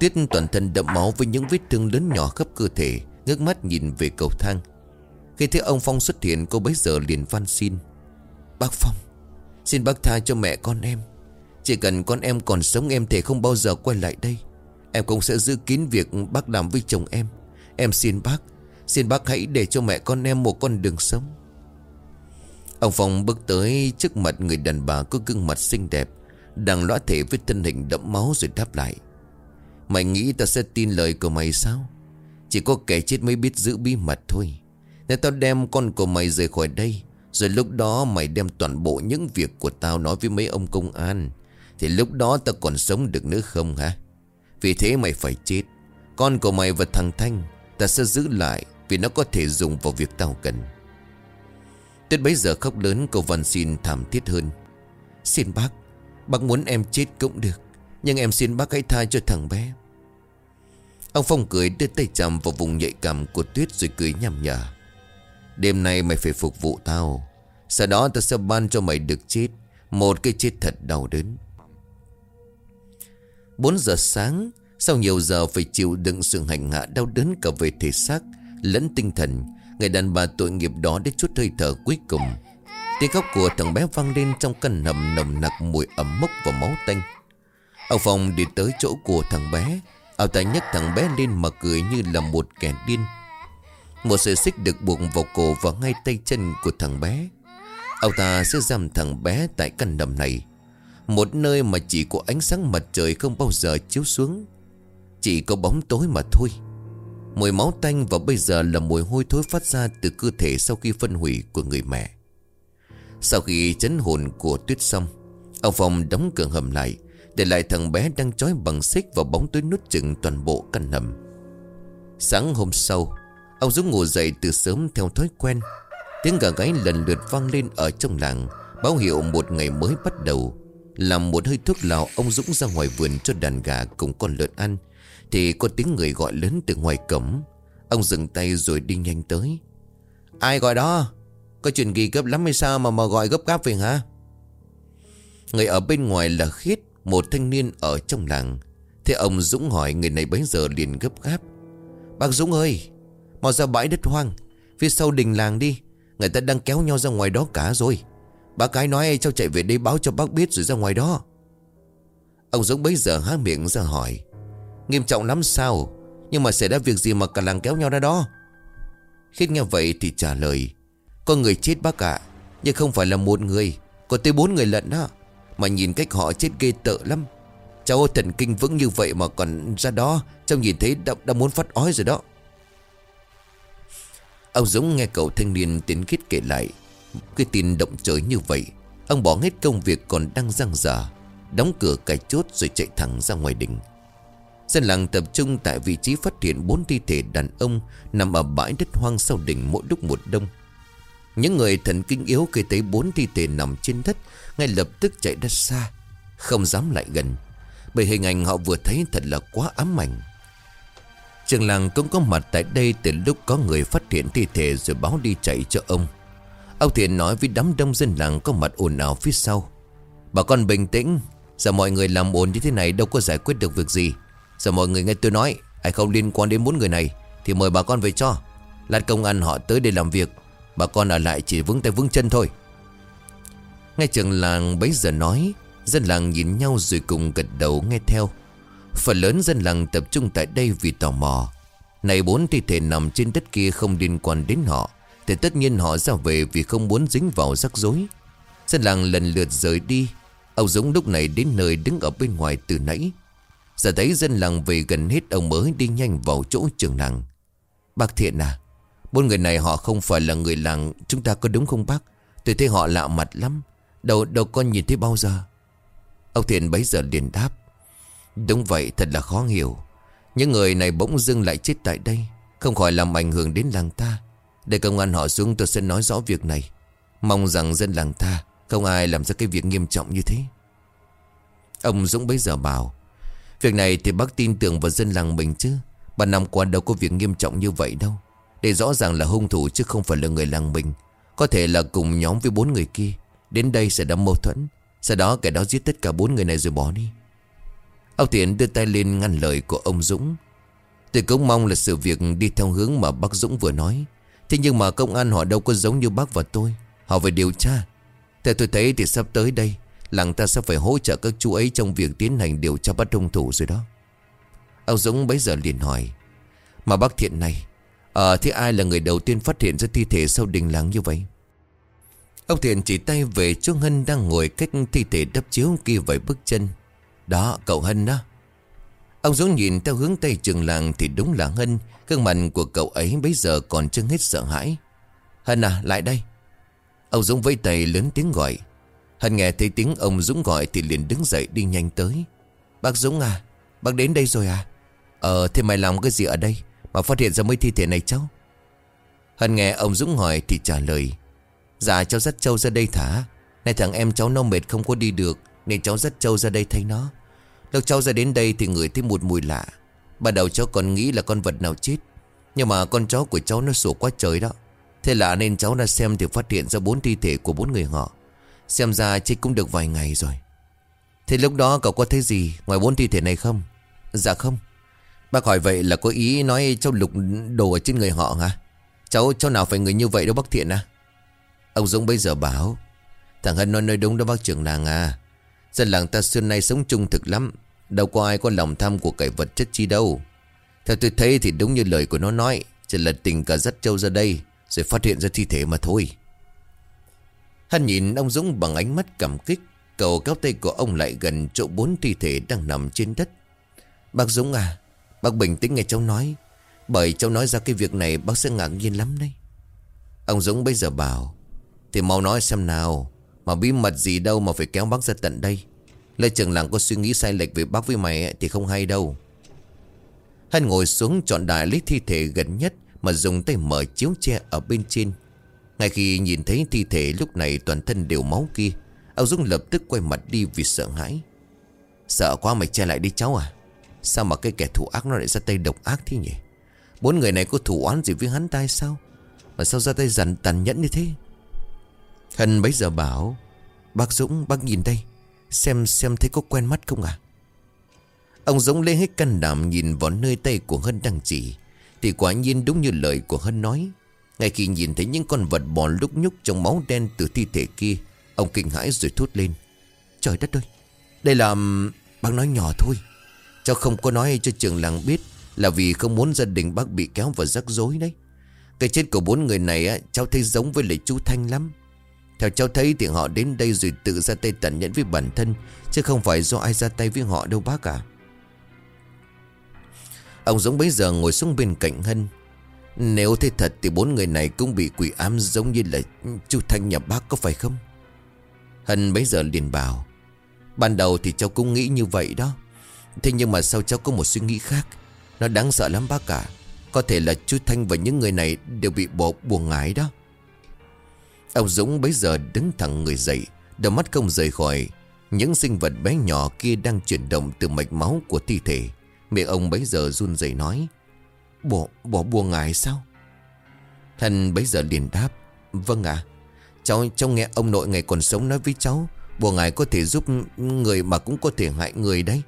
Tiết toàn thân đậm máu với những vết thương lớn nhỏ khắp cơ thể, Ngước mắt nhìn về cầu thang khi thấy ông Phong xuất hiện, cô bấy giờ liền van xin. Bác Phong, Xin bác tha cho mẹ con em. Chỉ cần con em còn sống, em thể không bao giờ quay lại đây. Em cũng sẽ giữ kín việc bác làm với chồng em. Em xin bác Xin bác hãy để cho mẹ con em một con đường sống. Ông Phong bước tới trước mặt người đàn bà có gương mặt xinh đẹp, Đang lõa thể với thân hình đẫm máu rồi đáp lại. Mày nghĩ ta sẽ tin lời của mày sao? Chỉ có kẻ chết mới biết giữ bí mật thôi nếu tao đem con của mày rời khỏi đây. Rồi lúc đó mày đem toàn bộ những việc của tao nói với mấy ông công an. Thì lúc đó tao còn sống được nữa không hả? Vì thế mày phải chết. Con của mày và thằng Thanh, Ta sẽ giữ lại Vì nó có thể dùng vào việc tao cần. Tuyết bấy giờ khóc lớn, cầu văn xin thảm thiết hơn. Xin bác Bác muốn em chết cũng được, Nhưng em xin bác hãy tha cho thằng bé. Ông Phong cười đưa tay chạm vào vùng nhạy cảm của Tuyết rồi cười nhằm nhở. Đêm nay mày phải phục vụ tao. Sau đó ta sẽ ban cho mày được chết. Một cái chết thật đau đớn. 4 giờ sáng, Sau nhiều giờ phải chịu đựng sự hành hạ đau đớn cả về thể xác Lẫn tinh thần, Người đàn bà tội nghiệp đó đến chút hơi thở cuối cùng. Tiếng khóc của thằng bé vang lên trong căn hầm nồng nặc mùi ẩm mốc và máu tanh. Ông Phong đi tới chỗ của thằng bé Ông ta nhấc thằng bé lên mà cười như là một kẻ điên. Một sợi xích được buộc vào cổ và ngay tay chân của thằng bé. Ông ta sẽ giam thằng bé tại căn hầm này. Một nơi mà chỉ có ánh sáng mặt trời không bao giờ chiếu xuống. Chỉ có bóng tối mà thôi. Mùi máu tanh và bây giờ là mùi hôi thối phát ra từ cơ thể sau khi phân hủy của người mẹ. Sau khi chấn hồn của tuyết xong, Ông Phong đóng cửa hầm lại, Để lại thằng bé đang trói bằng xích và bóng tối nút chừng toàn bộ căn hầm. Sáng hôm sau Ông Dũng ngủ dậy từ sớm theo thói quen. Tiếng gà gáy lần lượt vang lên ở trong làng, Báo hiệu một ngày mới bắt đầu. Làm một hơi thuốc lào, Ông Dũng ra ngoài vườn cho đàn gà cùng con lợn ăn. Thì có tiếng người gọi lớn từ ngoài cổng. Ông dừng tay rồi đi nhanh tới. Ai gọi đó? Có chuyện gì gấp lắm hay sao mà mà gọi gấp gáp vậy hả? Người ở bên ngoài là Khiết, Một thanh niên ở trong làng. Thế ông Dũng hỏi người này bấy giờ liền gấp gáp. Bác Dũng ơi Mau ra bãi đất hoang Phía sau đình làng đi Người ta đang kéo nhau ra ngoài đó cả rồi. Bác cái nói cháu chạy về đây báo cho bác biết rồi ra ngoài đó. Ông Dũng bấy giờ há miệng ra hỏi Nghiêm trọng lắm sao? Nhưng mà xảy ra việc gì mà cả làng kéo nhau ra đó? Khiết nghe vậy thì trả lời Có người chết bác ạ Nhưng không phải là một người Có tới bốn người lận đó. Mà nhìn cách họ chết ghê tợ lắm. Cháu thần kinh vững như vậy mà còn ra đó Cháu nhìn thấy đã, đã muốn phát ói rồi đó. Ông Dũng nghe cậu thanh niên tiến khiết kể lại, Cái tin động trời như vậy, Ông bỏ hết công việc còn đang răng dở Đóng cửa cài chốt rồi chạy thẳng ra ngoài đình. Dân làng tập trung tại vị trí phát hiện bốn thi thể đàn ông Nằm ở bãi đất hoang sau đỉnh mỗi lúc một đông. Những người thần kinh yếu khi thấy bốn thi thể nằm trên đất Ngay lập tức chạy đất xa, Không dám lại gần. Bởi hình ảnh họ vừa thấy thật là quá ám ảnh. Trường làng cũng có mặt tại đây từ lúc có người phát hiện thi thể rồi báo đi chạy cho ông. Ông Thiện nói với đám đông dân làng có mặt ồn ào phía sau. Bà con bình tĩnh, giờ mọi người làm ồn như thế này đâu có giải quyết được việc gì. Giờ mọi người nghe tôi nói, ai không liên quan đến bốn người này thì mời bà con về cho. Lát công an họ tới để làm việc, bà con ở lại chỉ vững tay vững chân thôi. nghe trường làng bấy giờ nói, dân làng nhìn nhau rồi cùng gật đầu nghe theo. Phần lớn dân làng tập trung tại đây vì tò mò. Này bốn thi thể nằm trên đất kia không liên quan đến họ, Thì tất nhiên họ ra về vì không muốn dính vào rắc rối. Dân làng lần lượt rời đi Ông Dũng lúc này đến nơi đứng ở bên ngoài từ nãy. Giờ thấy dân làng về gần hết, ông mới đi nhanh vào chỗ trường làng Bác Thiện à Bốn người này họ không phải là người làng, Chúng ta có đúng không bác? Tôi thấy họ lạ mặt lắm. Đâu đâu con nhìn thấy bao giờ. Ông Thiện bấy giờ liền đáp. Đúng vậy, thật là khó hiểu. Những người này bỗng dưng lại chết tại đây. Không khỏi làm ảnh hưởng đến làng ta. Để công an họ xuống, tôi sẽ nói rõ việc này. Mong rằng dân làng ta Không ai làm ra cái việc nghiêm trọng như thế. Ông Dũng bấy giờ bảo, Việc này thì bác tin tưởng vào dân làng mình chứ. Bà năm qua đâu có việc nghiêm trọng như vậy đâu. Để rõ ràng là hung thủ chứ không phải là người làng mình. Có thể là cùng nhóm với bốn người kia. Đến đây sẽ đã mâu thuẫn. Sau đó kẻ đó giết tất cả bốn người này rồi bỏ đi. Ông Thiện đưa tay lên ngăn lời của ông Dũng. Tôi cũng mong là sự việc đi theo hướng mà bác Dũng vừa nói. Thế nhưng mà công an họ đâu có giống như bác và tôi. Họ phải điều tra. Theo tôi thấy thì sắp tới đây, Làng ta sẽ phải hỗ trợ các chú ấy trong việc tiến hành điều tra bắt hung thủ rồi đó. Ông Dũng bấy giờ liền hỏi, Mà bác Thiện này Ờ thế ai là người đầu tiên phát hiện ra thi thể sau đình làng như vậy? Ông Thiện chỉ tay về chú Hân đang ngồi cách thi thể đắp chiếu kia vài bước chân đó, cậu Hân đó. Ông Dũng nhìn theo hướng tây trường làng Thì đúng là Hân. Gương mặt của cậu ấy bây giờ còn chưa hết sợ hãi. Hân à lại đây. Ông Dũng vẫy tay lớn tiếng gọi. Hân nghe thấy tiếng ông Dũng gọi Thì liền đứng dậy đi nhanh tới. Bác Dũng à Bác đến đây rồi à? Ờ thì mày làm cái gì ở đây? Mà phát hiện ra mấy thi thể này cháu. Hân nghe ông Dũng hỏi thì trả lời. Dạ cháu dắt châu ra đây thả. Này thằng em cháu nó mệt không có đi được, Nên cháu dắt châu ra đây thấy nó. Lúc cháu ra đến đây thì ngửi thấy một mùi lạ. Ban đầu cháu còn nghĩ là con vật nào chết. Nhưng mà con chó của cháu nó sủa quá trời đó. Thế lạ nên cháu đã xem thì phát hiện ra bốn thi thể của bốn người họ. Xem ra chết cũng được vài ngày rồi. Thế lúc đó cậu có thấy gì ngoài bốn thi thể này không? Dạ không. Bác hỏi vậy là có ý nói cháu lục đồ ở trên người họ hả? Cháu cháu nào phải người như vậy đâu bác Thiện à? Ông Dũng bây giờ bảo, Thằng Hân nói nơi đúng đó bác trưởng làng à. Dân làng ta xưa nay sống trung thực lắm. Đâu có ai có lòng tham của cải vật chất chi đâu. Theo tôi thấy thì đúng như lời của nó nói, Chỉ là tình cả dắt châu ra đây, Rồi phát hiện ra thi thể mà thôi. Hắn nhìn ông Dũng bằng ánh mắt cảm kích Cậu kéo tay của ông lại gần chỗ bốn thi thể đang nằm trên đất. Bác Dũng à Bác bình tĩnh nghe cháu nói, Bởi cháu nói ra cái việc này bác sẽ ngạc nhiên lắm đấy. Ông Dũng bây giờ bảo, Thì mau nói xem nào mà bí mật gì đâu mà phải kéo bác ra tận đây? Lê Trường Làng có suy nghĩ sai lệch về bác với mày ấy, thì không hay đâu. Hắn ngồi xuống chọn đại lấy thi thể gần nhất Mà dùng tay mở chiếu che ở bên trên. Ngay khi nhìn thấy thi thể lúc này toàn thân đều máu kia Ông Dũng lập tức quay mặt đi vì sợ hãi. Sợ quá mày che lại đi cháu à? Sao mà cái kẻ thủ ác nó lại ra tay độc ác thế nhỉ? Bốn người này có thủ oán gì với hắn ta sao? Mà sao ra tay dằn tàn nhẫn như thế? Hân bấy giờ bảo Bác Dũng bác nhìn đây Xem xem thấy có quen mắt không à Ông Dũng lấy hết can đảm nhìn vào nơi tay của Hân đang chỉ. Thì quả nhiên đúng như lời của Hân nói. Ngay khi nhìn thấy những con vật bò lúc nhúc trong máu đen từ thi thể kia Ông kinh hãi rồi thốt lên. Trời đất ơi Đây là... Bác nói nhỏ thôi. Cháu không có nói cho trường làng biết Là vì không muốn gia đình bác bị kéo vào rắc rối đấy. Cái chết của bốn người này á, Cháu thấy giống với lại chú Thanh lắm. Theo cháu thấy thì họ đến đây rồi tự ra tay tận nhận với bản thân, Chứ không phải do ai ra tay với họ đâu, bác à Ông giống bấy giờ ngồi xuống bên cạnh Hân. Nếu thế thật thì bốn người này cũng bị quỷ ám giống như là chú Thanh nhà bác có phải không? Hân bấy giờ liền bảo, Ban đầu thì cháu cũng nghĩ như vậy đó. Thế nhưng mà sau cháu có một suy nghĩ khác. Nó đáng sợ lắm bác cả Có thể là chú Thanh và những người này Đều bị bộ buồn ngái đó. Ông Dũng bấy giờ đứng thẳng người dậy Đôi mắt không rời khỏi. Những sinh vật bé nhỏ kia đang chuyển động Từ mạch máu của thi thể. Miệng ông bấy giờ run rẩy nói Bỏ, bỏ buồn ngài sao? Thần bấy giờ liền đáp Vâng ạ. Cháu, cháu nghe ông nội ngày còn sống nói với cháu Bùa ngài có thể giúp người mà cũng có thể hại người đấy.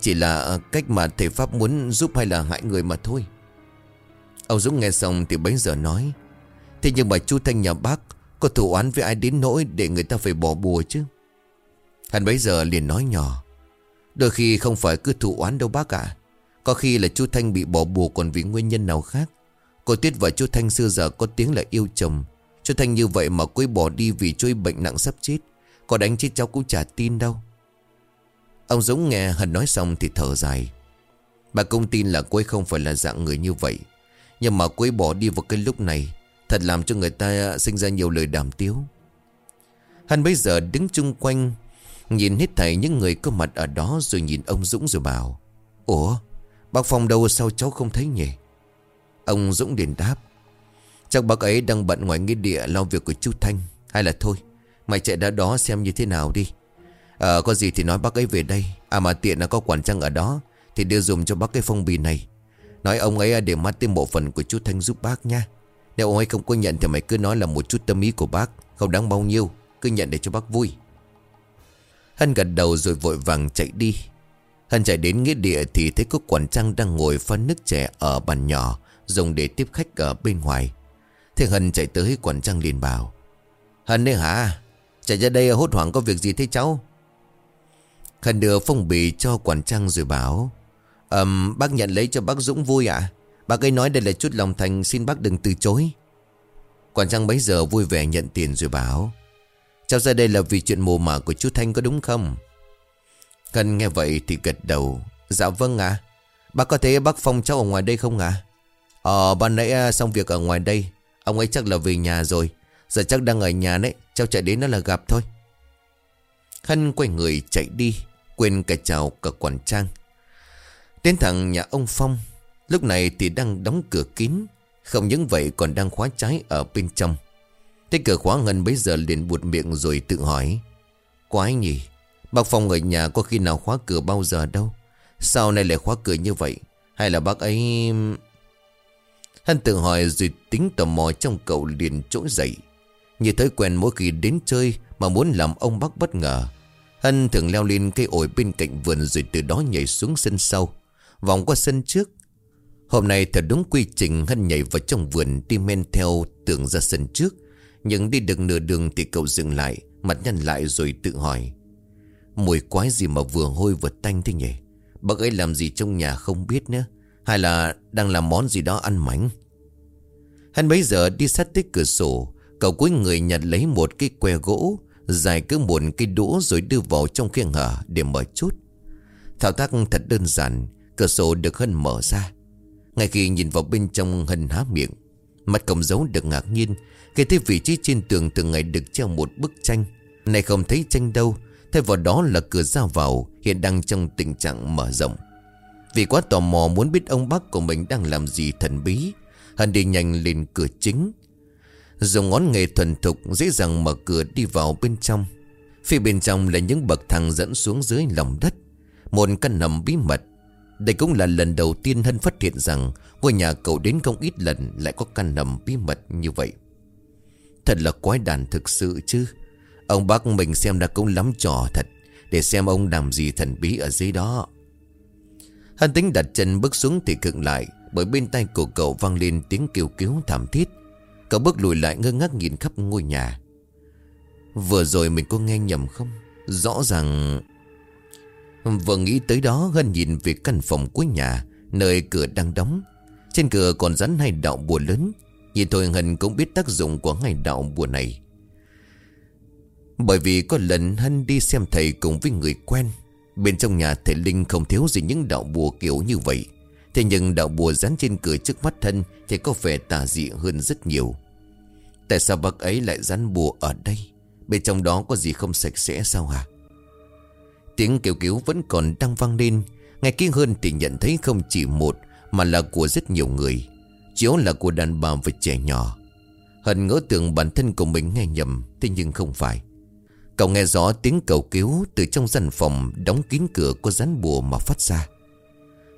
Chỉ là à, cách mà thầy Pháp muốn giúp hay là hại người mà thôi. Ông Dũng nghe xong thì bấy giờ nói Thế nhưng mà chú Thanh nhà bác có thủ oán với ai đến nỗi để người ta phải bỏ bùa chứ? Hắn bấy giờ liền nói nhỏ. Đôi khi không phải cứ thủ oán đâu bác ạ. Có khi là chú Thanh bị bỏ bùa còn vì nguyên nhân nào khác. Cô Tuyết và chú Thanh xưa giờ có tiếng là yêu chồng. Chú Thanh như vậy mà cô bỏ đi vì chú bệnh nặng sắp chết. Có đánh chết cháu cũng chả tin đâu. Ông Dũng nghe Hân nói xong thì thở dài. Bà công tin là cô ấy không phải là dạng người như vậy. Nhưng mà cô ấy bỏ đi vào cái lúc này Thật làm cho người ta à, sinh ra nhiều lời đàm tiếu. Hắn bây giờ đứng chung quanh, Nhìn hết thảy những người có mặt ở đó Rồi nhìn ông Dũng rồi bảo, Ủa, Bác Phong đâu, sao cháu không thấy nhỉ? Ông Dũng liền đáp, Chắc bác ấy đang bận ngoài nghĩa địa Lo việc của chú Thanh, Hay là thôi, Mày chạy ra đó xem như thế nào đi. Ờ có gì thì nói bác ấy về đây. À mà tiện là có quản trăng ở đó, Thì đưa dùng cho bác cái phong bì này. Nói ông ấy à, để mắt tới bộ phận của chú Thanh giúp bác nha nếu ông ấy không có nhận Thì mày cứ nói là một chút tâm ý của bác. Không đáng bao nhiêu Cứ nhận để cho bác vui. Hân gật đầu rồi vội vàng chạy đi. Hân chạy đến nghĩa địa Thì thấy có quản trăng đang ngồi pha nước chè Ở bàn nhỏ Dùng để tiếp khách ở bên ngoài. Thế Hân chạy tới quản trăng liền bảo Hân đấy hả? Chạy ra đây hốt hoảng có việc gì thế cháu? Hân đưa phong bì cho quản trang rồi bảo um, Bác nhận lấy cho bác Dũng vui ạ. Bác ấy nói đây là chút lòng thành, Xin bác đừng từ chối. Quản trang bấy giờ vui vẻ nhận tiền rồi bảo, Cháu ra đây là vì chuyện mồ mả của chú Thanh có đúng không? Cần nghe vậy thì gật đầu Dạ vâng ạ. Bác có thấy bác Phong cháu ở ngoài đây không ạ? Ờ ban nãy à, xong việc ở ngoài đây. Ông ấy chắc là về nhà rồi. Giờ chắc đang ở nhà đấy. Cháu chạy đến nó là gặp thôi. Khăn quay người chạy đi, Quên cả chào cả quản trang. Đến thẳng nhà ông Phong Lúc này thì đang đóng cửa kín. Không những vậy còn đang khóa trái ở bên trong. Thế cửa khóa ngân bấy giờ liền buột miệng rồi tự hỏi. Quái nhỉ, Bác Phong ở nhà có khi nào khóa cửa bao giờ đâu? Sao nay lại khóa cửa như vậy? Hay là bác ấy Hắn tự hỏi rồi tính tò mò trong cậu liền trỗi dậy. Như thói quen mỗi khi đến chơi Mà muốn làm ông bác bất ngờ Hân thường leo lên cây ổi bên cạnh vườn Rồi từ đó nhảy xuống sân sau. Vòng qua sân trước Hôm nay thật đúng quy trình Hân nhảy vào trong vườn Đi men theo tường ra sân trước. Nhưng đi được nửa đường thì cậu dừng lại, Mặt nhăn lại rồi tự hỏi. Mùi quái gì mà vừa hôi vừa tanh thế nhỉ? Bác ấy làm gì trong nhà không biết nữa? Hay là đang làm món gì đó ăn mảnh? Hắn bấy giờ đi sát tới cửa sổ. Cậu cuối người nhặt lấy một cái que gỗ, Dài cứ một cây đũa rồi đưa vào trong khiêng hở để mở chút. Thao tác thật đơn giản, Cửa sổ được Hân mở ra. Ngay khi nhìn vào bên trong Hân há miệng Mặt cổng dấu được ngạc nhiên Khi thấy vị trí trên tường từng ngày được treo một bức tranh. Này không thấy tranh đâu, Thay vào đó là cửa ra vào, Hiện đang trong tình trạng mở rộng. Vì quá tò mò muốn biết ông bác của mình đang làm gì thần bí, Hân đi nhanh lên cửa chính. Dùng ngón nghề thuần thục, Dễ dàng mở cửa đi vào bên trong. Phía bên trong là những bậc thang dẫn xuống dưới lòng đất, Một căn hầm bí mật. Đây cũng là lần đầu tiên Hân phát hiện rằng Ngôi nhà cậu đến không ít lần Lại có căn hầm bí mật như vậy. Thật là quái đàn thực sự chứ. Ông bác mình xem đã cũng lắm trò thật, Để xem ông làm gì thần bí ở dưới đó. Hân tính đặt chân bước xuống thì cựng lại, Bởi bên tay của cậu vang lên tiếng kêu cứu thảm thiết. Cậu bước lùi lại ngơ ngác nhìn khắp ngôi nhà. Vừa rồi mình có nghe nhầm không? Rõ ràng Vừa nghĩ tới đó, Hân nhìn về căn phòng cuối nhà, Nơi cửa đang đóng. Trên cửa còn rắn hai đạo bùa lớn. Nhìn thôi Hân cũng biết tác dụng của hai đạo bùa này. Bởi vì có lần Hân đi xem thầy cùng với người quen, Bên trong nhà thầy Linh không thiếu gì những đạo bùa kiểu như vậy. Thế nhưng đạo bùa dán trên cửa trước mắt thân Thì có vẻ tà dị hơn rất nhiều. Tại sao bác ấy lại dán bùa ở đây? Bên trong đó có gì không sạch sẽ sao hả? Tiếng kêu cứu vẫn còn đang vang lên. Ngay kia hơn thì nhận thấy không chỉ một, Mà là của rất nhiều người. Chiếu là của đàn bà và trẻ nhỏ. Hận ngỡ tưởng bản thân của mình nghe nhầm, Thế nhưng không phải. Cậu nghe rõ tiếng cầu cứu Từ trong gian phòng đóng kín cửa có rắn bùa mà phát ra.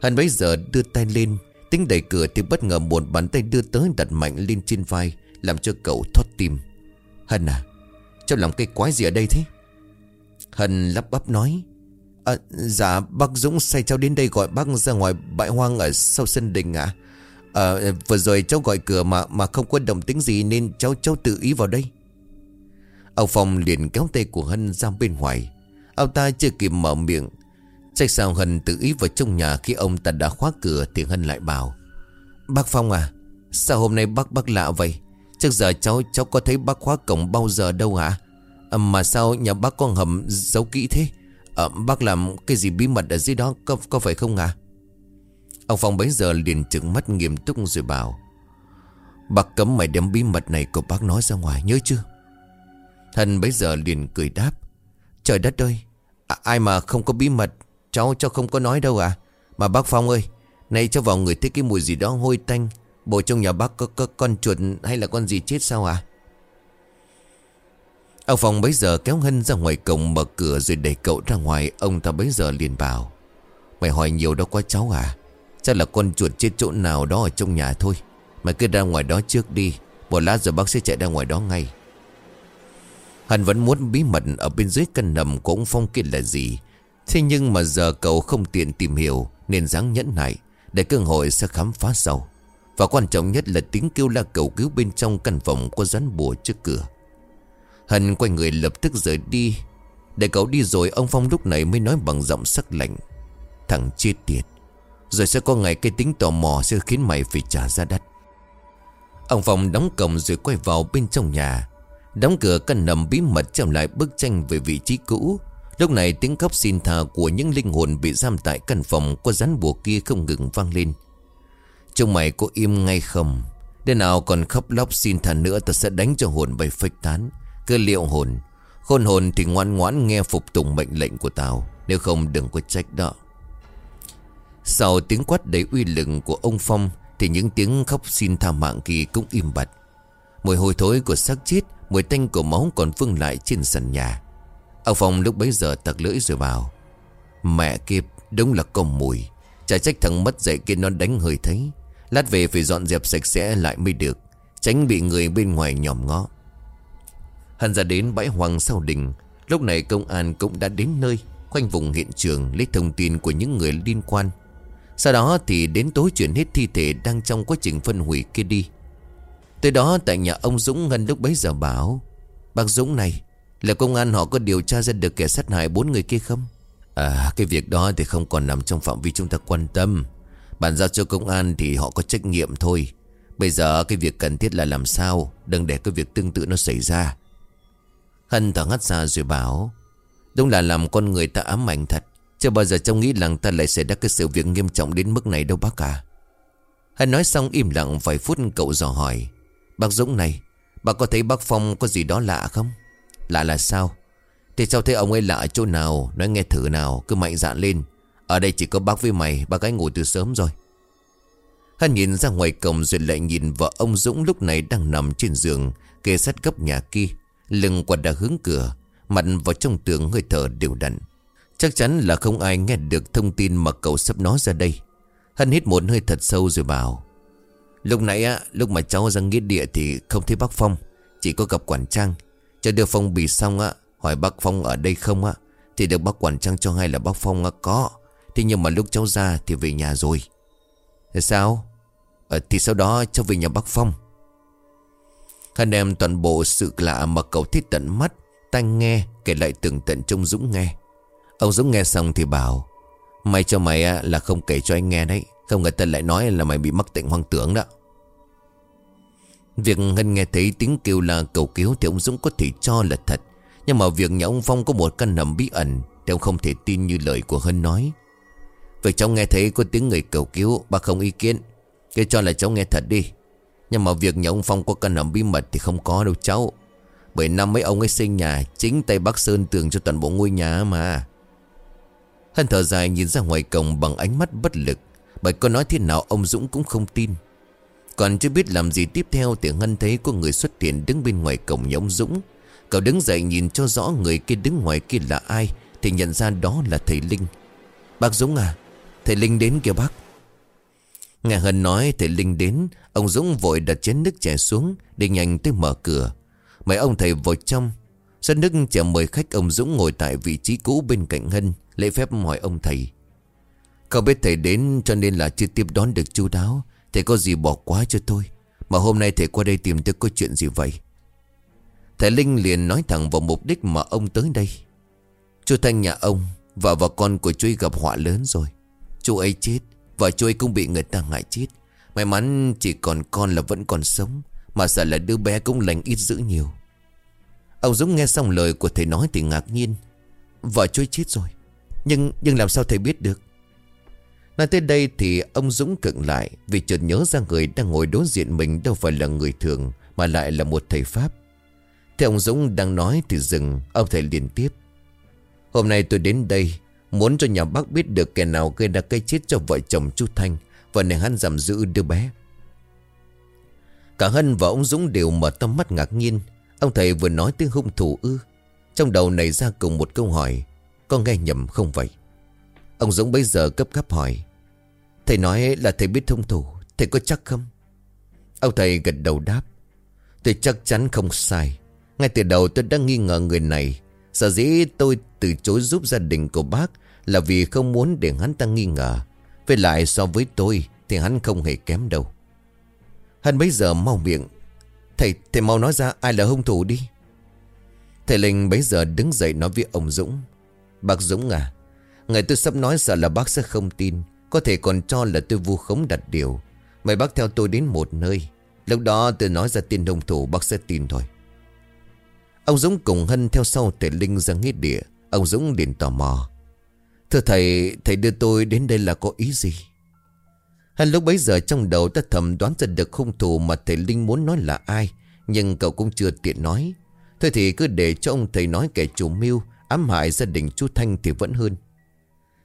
Hận bấy giờ đưa tay lên, Tính đẩy cửa thì bất ngờ một bàn tay đưa tới đặt mạnh lên trên vai, Làm cho cậu thoát tim. Hân à Cháu làm cái quái gì ở đây thế? Hân lắp bắp nói à, Dạ bác Dũng say cháu đến đây gọi bác ra ngoài bãi hoang ở sau sân đình ạ. À? à, Vừa rồi cháu gọi cửa mà mà không có động tính gì Nên cháu cháu tự ý vào đây. Ông Phong liền kéo tay của Hân ra bên ngoài. Ông ta chưa kịp mở miệng. Trách sao Hân tự ý vào trong nhà Khi ông ta đã khóa cửa Thì Hân lại bảo Bác Phong à Sao hôm nay bác bác lạ vậy? Trước giờ cháu cháu có thấy bác khóa cổng bao giờ đâu hả? À, Mà sao nhà bác con hầm giấu kỹ thế? À, Bác làm cái gì bí mật ở dưới đó Có, có phải không à Ông Phong bấy giờ liền trừng mắt nghiêm túc rồi bảo Bác cấm mày đem bí mật này của bác nói ra ngoài nhớ chưa? Thần bấy giờ liền cười đáp Trời đất ơi à, Ai mà không có bí mật? Cháu cháu không có nói đâu à Mà bác Phong ơi Này cháu vào người thấy cái mùi gì đó hôi tanh Bộ trong nhà bác có, có con chuột hay là con gì chết sao à Ông Phong bấy giờ kéo Hân ra ngoài cổng mở cửa rồi đẩy cậu ra ngoài. Ông ta bấy giờ liền bảo, Mày hỏi nhiều đó quá cháu à. Chắc là con chuột chết chỗ nào đó ở trong nhà thôi. Mày cứ ra ngoài đó trước đi. Một lát rồi bác sẽ chạy ra ngoài đó ngay. Hân vẫn muốn bí mật Ở bên dưới căn nầm của ông Phong kia là gì. Thế nhưng mà giờ cậu không tiện tìm hiểu, Nên dáng nhẫn nại, Để cơ hội sẽ khám phá sau. Và quan trọng nhất là tiếng kêu la cầu cứu bên trong căn phòng có rắn bùa trước cửa. Hân quay người lập tức rời đi. Để cậu đi rồi, ông Phong lúc này mới nói bằng giọng sắc lạnh. Thằng chết tiệt, Rồi sẽ có ngày cái tính tò mò sẽ khiến mày phải trả ra đắt. Ông Phong đóng cổng rồi quay vào bên trong nhà. Đóng cửa căn nầm bí mật chậm lại bức tranh về vị trí cũ. Lúc này tiếng khóc xin tha của những linh hồn bị giam tại căn phòng có rắn bùa kia không ngừng vang lên. Chúng mày có im ngay không? Đến nào còn khóc lóc xin tha nữa ta sẽ đánh cho hồn bay phách tán cứ liệu hồn. Khôn hồn thì ngoan ngoãn nghe phục tùng mệnh lệnh của tao Nếu không đừng có trách đó. Sau tiếng quát đầy uy lực của ông Phong Thì những tiếng khóc xin tha mạng kia cũng im bặt. Mùi hôi thối của xác chết, Mùi tanh của máu còn vương lại trên sàn nhà. Ông Phong lúc bấy giờ tặc lưỡi rồi vào Mẹ kiếp, đúng là có mùi. Chả trách thằng mất dậy kia nó đánh hơi thấy. Lát về phải dọn dẹp sạch sẽ lại mới được, Tránh bị người bên ngoài nhòm ngó. Hắn ra đến bãi hoang sau đình. Lúc này công an cũng đã đến nơi, Khoanh vùng hiện trường, lấy thông tin của những người liên quan. Sau đó thì đến tối chuyển hết thi thể Đang trong quá trình phân hủy kia đi. Tới đó tại nhà ông Dũng Ngân lúc bấy giờ bảo, Bác Dũng này, Là công an họ có điều tra ra được kẻ sát hại bốn người kia không? À cái việc đó thì không còn nằm trong phạm vi chúng ta quan tâm. Bàn giao cho công an thì họ có trách nhiệm thôi. Bây giờ cái việc cần thiết là làm sao, Đừng để cái việc tương tự nó xảy ra. Hân thở ngắt ra rồi bảo, Đúng là làm con người ta ám ảnh thật. Chưa bao giờ trông nghĩ rằng ta lại xảy ra cái sự việc nghiêm trọng đến mức này đâu, bác à Hân nói xong im lặng vài phút, cậu dò hỏi, Bác Dũng này, Bác có thấy bác Phong có gì đó lạ không? Lạ là sao? Thì sao thấy ông ấy lạ ở chỗ nào? Nói nghe thử nào, cứ mạnh dạn lên. Ở đây chỉ có bác với mày, Bác ấy ngủ từ sớm rồi. Hắn nhìn ra ngoài cổng rồi lại nhìn vợ ông Dũng lúc này đang nằm trên giường, Kê sát gấp nhà kia. Lưng quạt đã hướng cửa Mặt vào trong tường hơi thở đều đặn. Chắc chắn là không ai nghe được thông tin mà cậu sắp nói ra đây. Hân hít một hơi thật sâu rồi bảo Lúc nãy á Lúc mà cháu ra nghĩa địa thì không thấy bác Phong Chỉ có gặp quản trang. Cho đưa Phong bị xong á Hỏi bác Phong ở đây không á Thì được bác quản trang cho hay là bác Phong á có. Thế nhưng mà lúc cháu ra thì về nhà rồi. Thế sao? Ờ, Thì sau đó cháu về nhà bác Phong. Hắn em toàn bộ sự lạ mà cậu thích tận mắt, Tai nghe, kể lại từng tận trông Dũng nghe. Ông Dũng nghe xong thì bảo, May cho mày là không kể cho anh nghe đấy. Không người ta lại nói là mày bị mắc tịnh hoang tưởng đó. Việc Ngân nghe thấy tiếng kêu là cầu cứu Thì ông Dũng có thể cho là thật. Nhưng mà việc nhà ông Phong có một căn hầm bí ẩn Thì ông không thể tin như lời của Hân nói. Vậy cháu nghe thấy có tiếng người cầu cứu bà không ý kiến. Cứ cho là cháu nghe thật đi. Nhưng mà việc nhà ông Phong có căn hầm bí mật Thì không có đâu cháu. Bởi năm mấy ông ấy sinh nhà Chính tay bác Sơn tường cho toàn bộ ngôi nhà mà. Hân thở dài nhìn ra ngoài cổng bằng ánh mắt bất lực. Bởi có nói thế nào ông Dũng cũng không tin. Còn chưa biết làm gì tiếp theo Thì Hân thấy có người xuất hiện đứng bên ngoài cổng nhà ông Dũng. Cậu đứng dậy nhìn cho rõ người kia đứng ngoài kia là ai, Thì nhận ra đó là thầy Linh. Bác Dũng à Thầy Linh đến kìa bác. Nghe Hân nói thầy Linh đến, Ông Dũng vội đặt chén nước chè xuống Đi nhanh tới mở cửa. Mấy ông thầy vội trong. Sân nước chè mời khách ông Dũng ngồi tại vị trí cũ bên cạnh Hân, Lễ phép hỏi ông thầy. Không biết thầy đến cho nên là chưa tiếp đón được chu đáo. Thầy có gì bỏ quá cho tôi? Mà hôm nay thầy qua đây tìm tôi có chuyện gì vậy? Thầy Linh liền nói thẳng vào mục đích mà ông tới đây. Chú Thanh nhà ông Vợ và con của chú ấy gặp họa lớn rồi. Chú ấy chết. Và chú ấy cũng bị người ta ngại chết. May mắn chỉ còn con là vẫn còn sống, Mà sợ là đứa bé cũng lành ít dữ nhiều. Ông Dũng nghe xong lời của thầy nói thì ngạc nhiên. Vợ chú ấy chết rồi, Nhưng nhưng làm sao thầy biết được? Nói tới đây thì ông Dũng cựng lại Vì chợt nhớ ra người đang ngồi đối diện mình Đâu phải là người thường, Mà lại là một thầy Pháp. Thế ông Dũng đang nói thì dừng, Ông thầy liền tiếp. Hôm nay tôi đến đây Muốn cho nhà bác biết được kẻ nào gây ra cái chết cho vợ chồng chú Thanh Và để hắn giảm giữ đứa bé. Cả Hân và ông Dũng đều mở tâm mắt ngạc nhiên. Ông thầy vừa nói tiếng hung thủ ư. Trong đầu nảy ra cùng một câu hỏi, Có nghe nhầm không vậy? Ông Dũng bây giờ cấp gấp hỏi, Thầy nói là thầy biết hung thủ, Thầy có chắc không? Ông thầy gật đầu đáp, Tôi chắc chắn không sai. Ngay từ đầu tôi đã nghi ngờ người này. Sở dĩ tôi từ chối giúp gia đình của bác là vì không muốn để hắn ta nghi ngờ. Với lại so với tôi Thì hắn không hề kém đâu. Hắn bấy giờ mau miệng. Thầy, thầy mau nói ra ai là hung thủ đi. Thầy Linh bấy giờ đứng dậy nói với ông Dũng. Bác Dũng à ngày tôi sắp nói sợ là bác sẽ không tin. Có thể còn cho là tôi vu khống đặt điều. Mời bác theo tôi đến một nơi. Lúc đó tôi nói ra tin hung thủ bác sẽ tin thôi. Ông Dũng cùng Hân theo sau thầy Linh ra nghĩa địa. Ông Dũng liền tò mò. Thưa thầy, thầy đưa tôi đến đây là có ý gì? Hân lúc bấy giờ trong đầu ta thầm đoán ra được hung thủ mà thầy Linh muốn nói là ai Nhưng cậu cũng chưa tiện nói. Thôi thì cứ để cho ông thầy nói kẻ chủ mưu Ám hại gia đình chú Thanh thì vẫn hơn.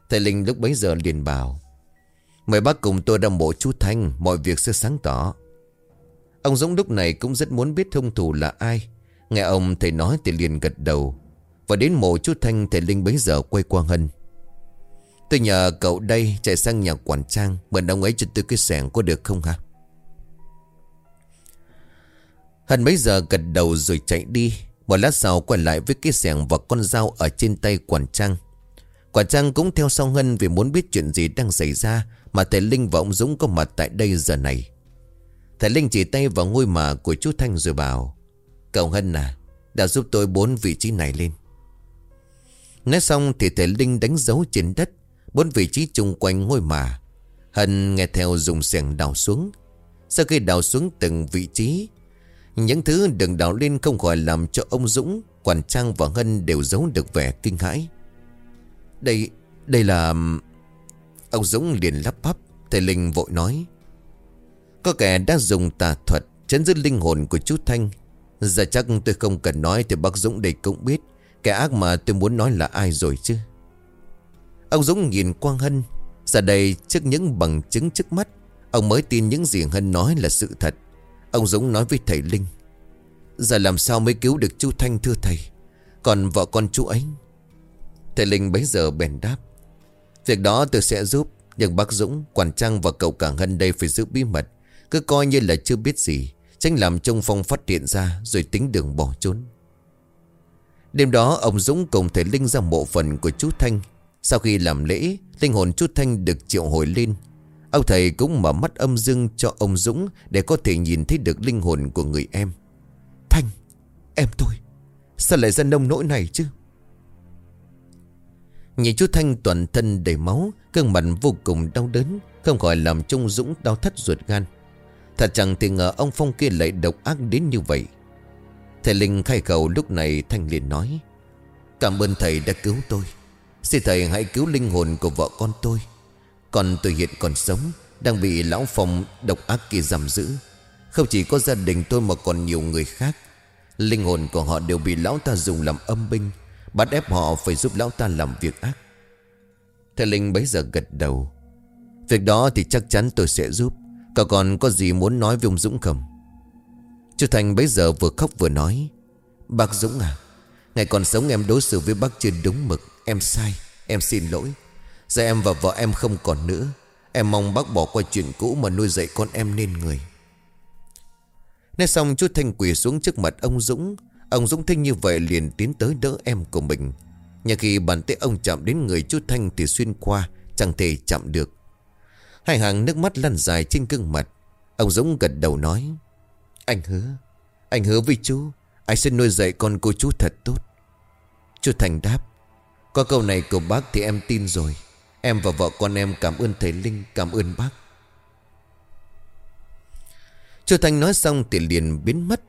Thầy Linh lúc bấy giờ liền bảo Mời bác cùng tôi ra mộ chú Thanh Mọi việc sẽ sáng tỏ. Ông Dũng lúc này cũng rất muốn biết hung thủ là ai. Nghe ông thầy nói thì liền gật đầu. Và đến mộ chú Thanh thầy Linh bấy giờ quay qua Hân. Tôi nhờ cậu đây chạy sang nhà quản trang Mượn ông ấy cho tôi cái sẻng có được không hả? Hân mấy giờ gật đầu rồi chạy đi. Một lát sau quay lại với cái sẻng và con dao ở trên tay quản trang. Quản trang cũng theo sau Hân vì muốn biết chuyện gì đang xảy ra Mà thầy Linh và ông Dũng có mặt tại đây giờ này. Thầy Linh chỉ tay vào ngôi mà của chú Thanh rồi bảo, Cậu Hân à Đã giúp tôi bốn vị trí này lên. Nói xong thì thầy Linh đánh dấu trên đất. Bốn vị trí chung quanh ngôi mà. Hân nghe theo dùng xẻng đào xuống. Sau khi đào xuống từng vị trí Những thứ đừng đào lên không khỏi làm cho ông Dũng Quản Trang và Hân đều giấu được vẻ kinh hãi. Đây, đây là... Ông Dũng liền lắp bắp Thầy Linh vội nói. Có kẻ đã dùng tà thuật Chấn dứt linh hồn của chú Thanh. Giờ chắc tôi không cần nói Thì bác Dũng đây cũng biết. Kẻ ác mà tôi muốn nói là ai rồi chứ? Ông Dũng nhìn Quang Hân Giờ đây trước những bằng chứng trước mắt. Ông mới tin những gì Hân nói là sự thật. Ông Dũng nói với thầy Linh Giờ làm sao mới cứu được chú Thanh thưa thầy? Còn vợ con chú ấy? Thầy Linh bấy giờ bèn đáp Việc đó tôi sẽ giúp Nhưng bác Dũng, Quản Trang và cậu cả Hân đây phải giữ bí mật. Cứ coi như là chưa biết gì Tránh làm trông phong phát hiện ra Rồi tính đường bỏ trốn. Đêm đó ông Dũng cùng thầy Linh ra mộ phần của chú Thanh. Sau khi làm lễ, Linh hồn chú Thanh được triệu hồi lên. Ông thầy cũng mở mắt âm dương cho ông Dũng Để có thể nhìn thấy được linh hồn của người em. Thanh, Em tôi, Sao lại ra nông nỗi này chứ? Nhìn chú Thanh toàn thân đầy máu Cương mặt vô cùng đau đớn, Không khỏi làm Trung Dũng đau thắt ruột gan. Thật chẳng thì ngờ ông Phong kia lại độc ác đến như vậy. Thầy Linh khai khẩu lúc này Thanh liền nói, Cảm ơn thầy đã cứu tôi. Xin thầy hãy cứu linh hồn của vợ con tôi. Còn tôi hiện còn sống, Đang bị lão phong độc ác kia giam giữ. Không chỉ có gia đình tôi mà còn nhiều người khác. Linh hồn của họ đều bị lão ta dùng làm âm binh, Bắt ép họ phải giúp lão ta làm việc ác. Thầy Linh bấy giờ gật đầu. Việc đó thì chắc chắn tôi sẽ giúp. Cậu còn có gì muốn nói với ông Dũng không? Chú Thành bấy giờ vừa khóc vừa nói. Bác Dũng à Ngày còn sống em đối xử với bác chưa đúng mực. Em sai, Em xin lỗi. Giờ em và vợ em không còn nữa. Em mong bác bỏ qua chuyện cũ mà nuôi dạy con em nên người. Nói xong, chú Thanh quỳ xuống trước mặt ông Dũng. Ông Dũng Thanh như vậy liền tiến tới đỡ em của mình. Nhà khi bàn tay ông chạm đến người chú Thanh thì xuyên qua, Chẳng thể chạm được. Hai hàng nước mắt lăn dài trên gương mặt. Ông Dũng gật đầu nói, Anh hứa Anh hứa với chú, Anh sẽ nuôi dạy con cô chú thật tốt. Chú Thành đáp có câu này của bác thì em tin rồi. Em và vợ con em cảm ơn thầy Linh, Cảm ơn bác. Chú thanh nói xong thì liền biến mất.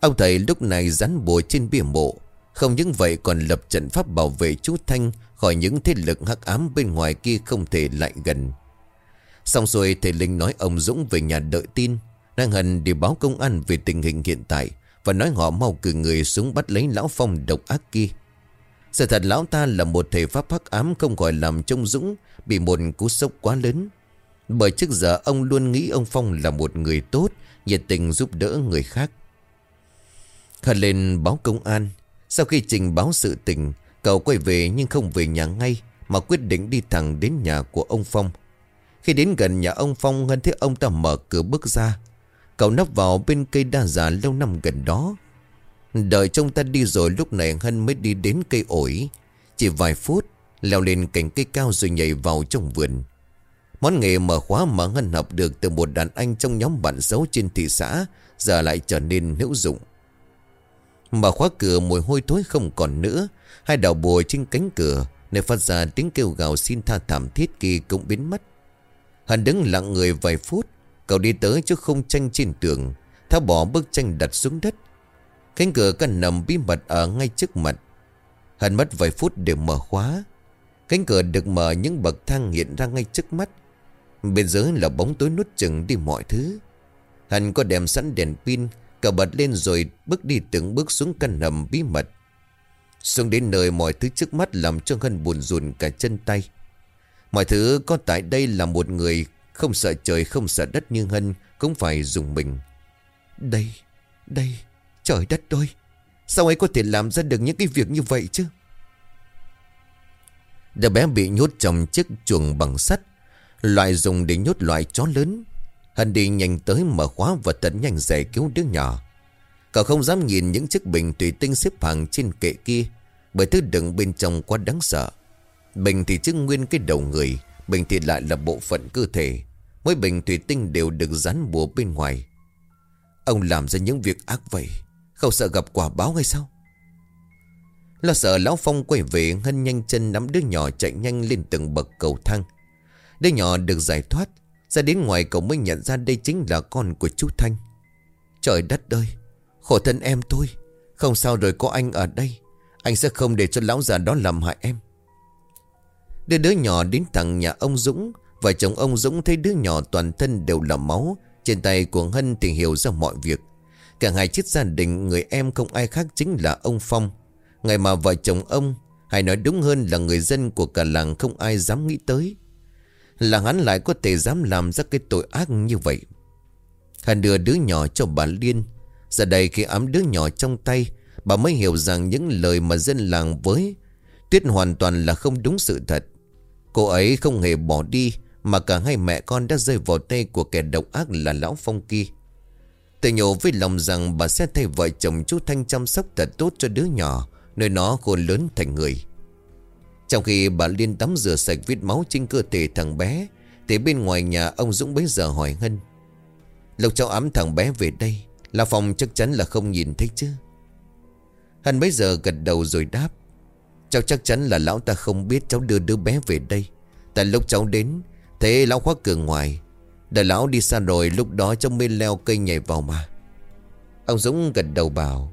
Ông thầy lúc này rắn bùa trên bia mộ. Không những vậy còn lập trận pháp bảo vệ chú Thanh Khỏi những thế lực hắc ám bên ngoài kia không thể lại gần. Xong rồi thầy Linh nói ông Dũng về nhà đợi tin. Đang hần đi báo công an về tình hình hiện tại Và nói họ mau cử người xuống bắt lấy lão phong độc ác kia. Sự thật lão ta là một thầy pháp hắc ám không gọi làm trông Dũng, Bị một cú sốc quá lớn. Bởi trước giờ ông luôn nghĩ ông Phong là một người tốt, Nhiệt tình giúp đỡ người khác. Khẩn lên báo công an, Sau khi trình báo sự tình, Cậu quay về nhưng không về nhà ngay, Mà quyết định đi thẳng đến nhà của ông Phong. Khi đến gần nhà ông Phong, Ngân thấy ông ta mở cửa bước ra. Cậu nấp vào bên cây đa già lâu năm gần đó. Đợi trông ta đi rồi lúc này Hân mới đi đến cây ổi. Chỉ vài phút, Leo lên cành cây cao rồi nhảy vào trong vườn. Món nghề mở khóa mà Hân học được từ một đàn anh trong nhóm bạn xấu trên thị xã, Giờ lại trở nên hữu dụng. Mở khóa cửa mùi hôi thối không còn nữa, Hai đạo bùa trên cánh cửa, Nơi phát ra tiếng kêu gào xin tha thảm thiết kỳ cũng biến mất. Hân đứng lặng người vài phút, Cậu đi tới chứ không tranh trên tường, Tháo bỏ bức tranh đặt xuống đất. Cánh cửa căn nằm bí mật ở ngay trước mặt. Hân mất vài phút để mở khóa. Cánh cửa được mở những bậc thang hiện ra ngay trước mắt. Bên dưới là bóng tối nút chừng đi mọi thứ. Hân có đem sẵn đèn pin Cậu bật lên rồi bước đi từng bước xuống căn hầm bí mật. Xuống đến nơi mọi thứ trước mắt làm cho Hân buồn rùn cả chân tay. Mọi thứ có tại đây là một người không sợ trời không sợ đất như Hân Cũng phải dùng mình. Đây, đây, trời đất ơi, Sao ấy có thể làm ra được những cái việc như vậy chứ? Đứa bé bị nhốt trong chiếc chuồng bằng sắt, Loại dùng để nhốt loại chó lớn. Hân đi nhanh tới mở khóa và tận nhanh giải cứu đứa nhỏ. Cậu không dám nhìn những chiếc bình tùy tinh xếp hàng trên kệ kia, Bởi thứ đựng bên trong quá đáng sợ. Bình thì chứng nguyên cái đầu người, Bình thì lại là bộ phận cơ thể. Mỗi bình thủy tinh đều được dán bùa bên ngoài. Ông làm ra những việc ác vậy. Không sợ gặp quả báo hay sao? Lo sợ Lão Phong quay về Hân nhanh chân nắm đứa nhỏ chạy nhanh lên từng bậc cầu thang. Đứa nhỏ được giải thoát, Ra đến ngoài cậu mới nhận ra đây chính là con của chú Thanh. Trời đất ơi, Khổ thân em tôi, Không sao rồi có anh ở đây, Anh sẽ không để cho lão già đó làm hại em. Đưa đứa nhỏ đến thẳng nhà ông Dũng, Vợ chồng ông Dũng thấy đứa nhỏ toàn thân đều là máu, Trên tay của Hân thì hiểu ra mọi việc. Cả hai chiếc gia đình, người em không ai khác chính là ông Phong. Ngày mà vợ chồng ông, Hay nói đúng hơn là người dân của cả làng không ai dám nghĩ tới. Là hắn lại có thể dám làm ra cái tội ác như vậy. Hắn đưa đứa nhỏ cho bà Liên. Giờ đây khi ấm đứa nhỏ trong tay, Bà mới hiểu rằng những lời mà dân làng với Tuyết hoàn toàn là không đúng sự thật. Cô ấy không hề bỏ đi, Mà cả hai mẹ con đã rơi vào tay của kẻ độc ác là Lão Phong kia. Tự nhủ với lòng rằng bà sẽ thay vợ chồng chú Thanh chăm sóc thật tốt cho đứa nhỏ, Nơi nó khôn lớn thành người. Trong khi bà Liên tắm rửa sạch vết máu trên cơ thể thằng bé, Thì bên ngoài nhà ông Dũng bấy giờ hỏi Hân Lộc cháu ấm thằng bé về đây Là phòng chắc chắn là không nhìn thấy chứ? Hân bấy giờ gật đầu rồi đáp, Cháu chắc chắn là lão ta không biết cháu đưa đứa bé về đây. Tại lúc cháu đến, Thế lão khóa cửa ngoài Đợi lão đi xa rồi, lúc đó cháu mới leo cây nhảy vào mà. Ông Dũng gật đầu bảo,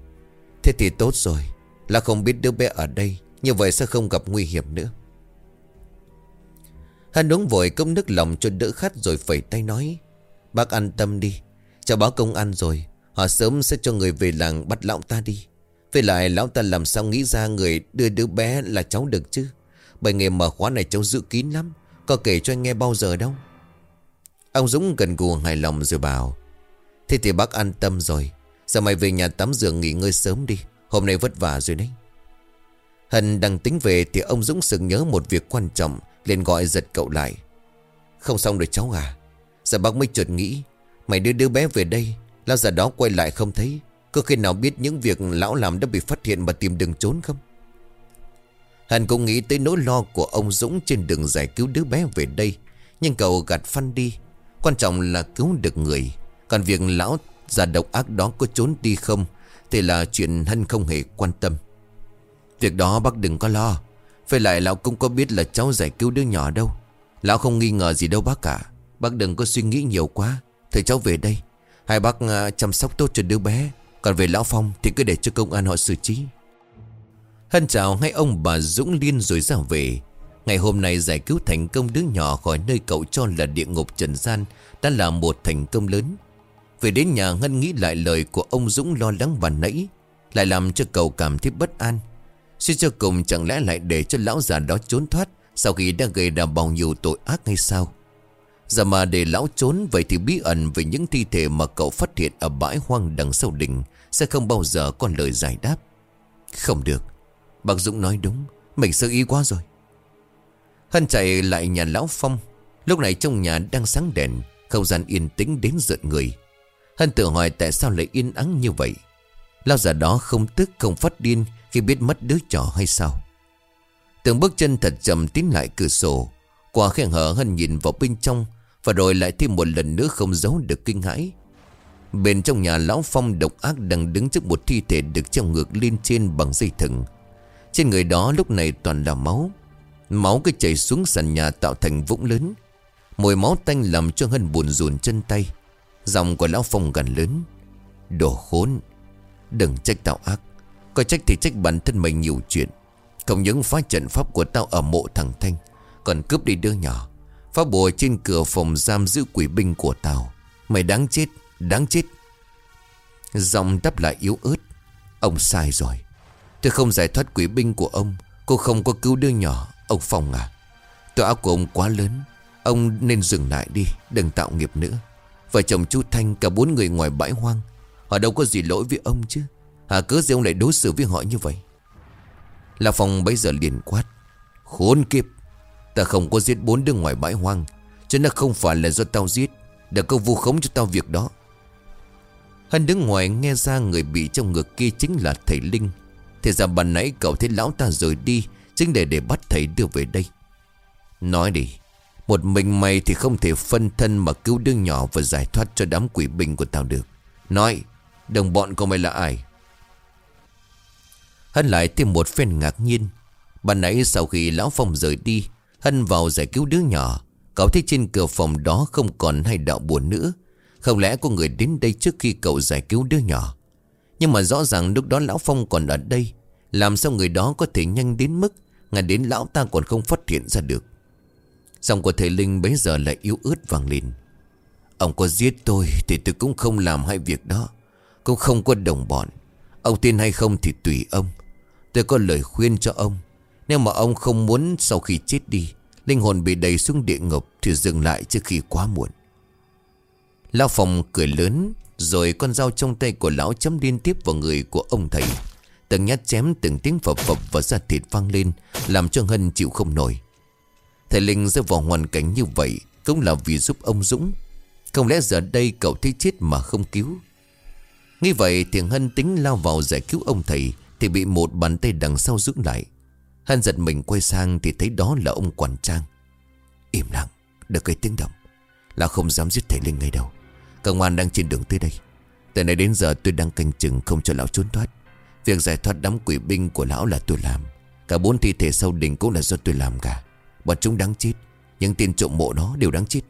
Thế thì tốt rồi Là không biết đứa bé ở đây, Như vậy sẽ không gặp nguy hiểm nữa. Hắn uống vội cốc nước lòng cho đỡ khát rồi phẩy tay nói, Bác an tâm đi Cháu báo công an rồi, Họ sớm sẽ cho người về làng bắt lão ta đi. Với lại lão ta làm sao nghĩ ra người đưa đứa bé là cháu được chứ? Bởi nghề mở khóa này cháu giữ kín lắm, Có kể cho anh nghe bao giờ đâu. Ông Dũng gần gù hài lòng rồi bảo, Thế thì bác an tâm rồi. Giờ mày về nhà tắm giường nghỉ ngơi sớm đi. Hôm nay vất vả rồi đấy. Hân đang tính về Thì ông Dũng sực nhớ một việc quan trọng, liền gọi giật cậu lại. Không xong rồi cháu à. Giờ bác mới chợt nghĩ, Mày đưa đứa bé về đây, Lão già đó quay lại không thấy, Có khi nào biết những việc lão làm đã bị phát hiện Mà tìm đường trốn không? Hân cũng nghĩ tới nỗi lo của ông Dũng Trên đường giải cứu đứa bé về đây, Nhưng cậu gạt phân đi Quan trọng là cứu được người. Còn việc lão già độc ác đó có trốn đi không, Thì là chuyện Hân không hề quan tâm. Việc đó bác đừng có lo. Phải lại lão cũng có biết là cháu giải cứu đứa nhỏ đâu. Lão không nghi ngờ gì đâu bác cả Bác đừng có suy nghĩ nhiều quá. Thầy cháu về đây. Hai bác à, chăm sóc tốt cho đứa bé. Còn về Lão Phong thì cứ để cho công an họ xử trí. Hân chào ngay ông bà Dũng Liên rồi ra về. Ngày hôm nay giải cứu thành công đứa nhỏ khỏi nơi cậu cho là địa ngục trần gian đã là một thành công lớn. Về đến nhà Ngân nghĩ lại lời của ông Dũng lo lắng bàn nãy, lại làm cho cậu cảm thấy bất an. Suy cho cùng chẳng lẽ lại để cho lão già đó trốn thoát sau khi đã gây ra bao nhiêu tội ác hay sao? Giờ mà để lão trốn vậy thì bí ẩn về những thi thể mà cậu phát hiện ở bãi hoang đằng sau đỉnh sẽ không bao giờ có lời giải đáp. Không được. Bác Dũng nói đúng. Mình sơ ý quá rồi. Hân chạy lại nhà Lão Phong. Lúc này trong nhà đang sáng đèn, Không gian yên tĩnh đến giận người. Hân tự hỏi tại sao lại yên ắng như vậy. Lão già đó không tức, không phát điên Khi biết mất đứa trò hay sao. Từng bước chân thật chậm tiến lại cửa sổ. Qua khe hở Hân nhìn vào bên trong, Và rồi lại thêm một lần nữa không giấu được kinh hãi. Bên trong nhà Lão Phong độc ác đang đứng trước một thi thể được treo ngược lên trên bằng dây thừng. Trên người đó lúc này toàn là máu. Máu cứ chảy xuống sàn nhà tạo thành vũng lớn. Mùi máu tanh làm cho Hân buồn rùn chân tay. Dòng của Lão Phong gần lớn. Đồ khốn, Đừng trách tạo ác. Có trách thì trách bản thân mình nhiều chuyện. Không những phá trận pháp của tao ở mộ thằng Thanh, Còn cướp đi đứa nhỏ. Phá bùa trên cửa phòng giam giữ quỷ binh của tao. Mày đáng chết Đáng chết. Giọng đáp lại yếu ớt. Ông sai rồi. Tôi không giải thoát quỷ binh của ông. Cô không có cứu đứa nhỏ. Ông Phong à Tội ác của ông quá lớn, Ông nên dừng lại đi, Đừng tạo nghiệp nữa. Vợ chồng chú Thanh, cả bốn người ngoài bãi hoang, Họ đâu có gì lỗi với ông chứ. Hả cớ gì ông lại đối xử với họ như vậy? Là Phong bấy giờ liền quát, Khốn kiếp, Ta không có giết bốn đứa ngoài bãi hoang Cho nên không phải là do tao giết, Đã có vu khống cho tao việc đó. Hân đứng ngoài nghe ra người bị trong ngực kia chính là thầy Linh. Thì ra bà nãy cậu thấy lão ta rời đi Chính để để bắt thầy đưa về đây. Nói đi, Một mình mày thì không thể phân thân mà cứu đứa nhỏ Và giải thoát cho đám quỷ binh của tao được. Nói, Đồng bọn của mày là ai? Hân lại thêm một phen ngạc nhiên. Bạn nãy sau khi Lão Phong rời đi, Hân vào giải cứu đứa nhỏ. Cậu thấy trên cửa phòng đó không còn hai đạo buồn nữa. Không lẽ có người đến đây trước khi cậu giải cứu đứa nhỏ? Nhưng mà rõ ràng lúc đó Lão Phong còn ở đây làm sao người đó có thể nhanh đến mức Ngay đến Lão ta còn không phát hiện ra được Giọng của thầy Linh bấy giờ lại yếu ớt vàng lên. Ông có giết tôi Thì tôi cũng không làm hai việc đó. Cũng không có đồng bọn. Ông tin hay không thì tùy ông. Tôi có lời khuyên cho ông. Nếu mà ông không muốn sau khi chết đi, Linh hồn bị đầy xuống địa ngục Thì dừng lại trước khi quá muộn. Lão Phong cười lớn, Rồi con dao trong tay của lão chấm liên tiếp vào người của ông thầy. Từng nhát chém, từng tiếng phập phập và da thịt vang lên, Làm cho Hân chịu không nổi. Thầy Linh rơi vào hoàn cảnh như vậy Cũng là vì giúp ông Dũng. Không lẽ giờ đây cậu thấy chết mà không cứu? Nghĩ vậy thì Hân tính lao vào giải cứu ông thầy Thì bị một bàn tay đằng sau giữ lại. Hân giật mình quay sang Thì thấy đó là ông quản trang. Im lặng Đừng gây tiếng động. Là không dám giết thầy Linh ngay đâu. Công an đang trên đường tới đây. Từ nay đến giờ tôi đang canh chừng không cho lão trốn thoát. Việc giải thoát đám quỷ binh của lão là tôi làm. Cả bốn thi thể sau đỉnh cũng là do tôi làm cả. Bọn chúng đáng chết. Những tên trộm mộ đó đều đáng chết.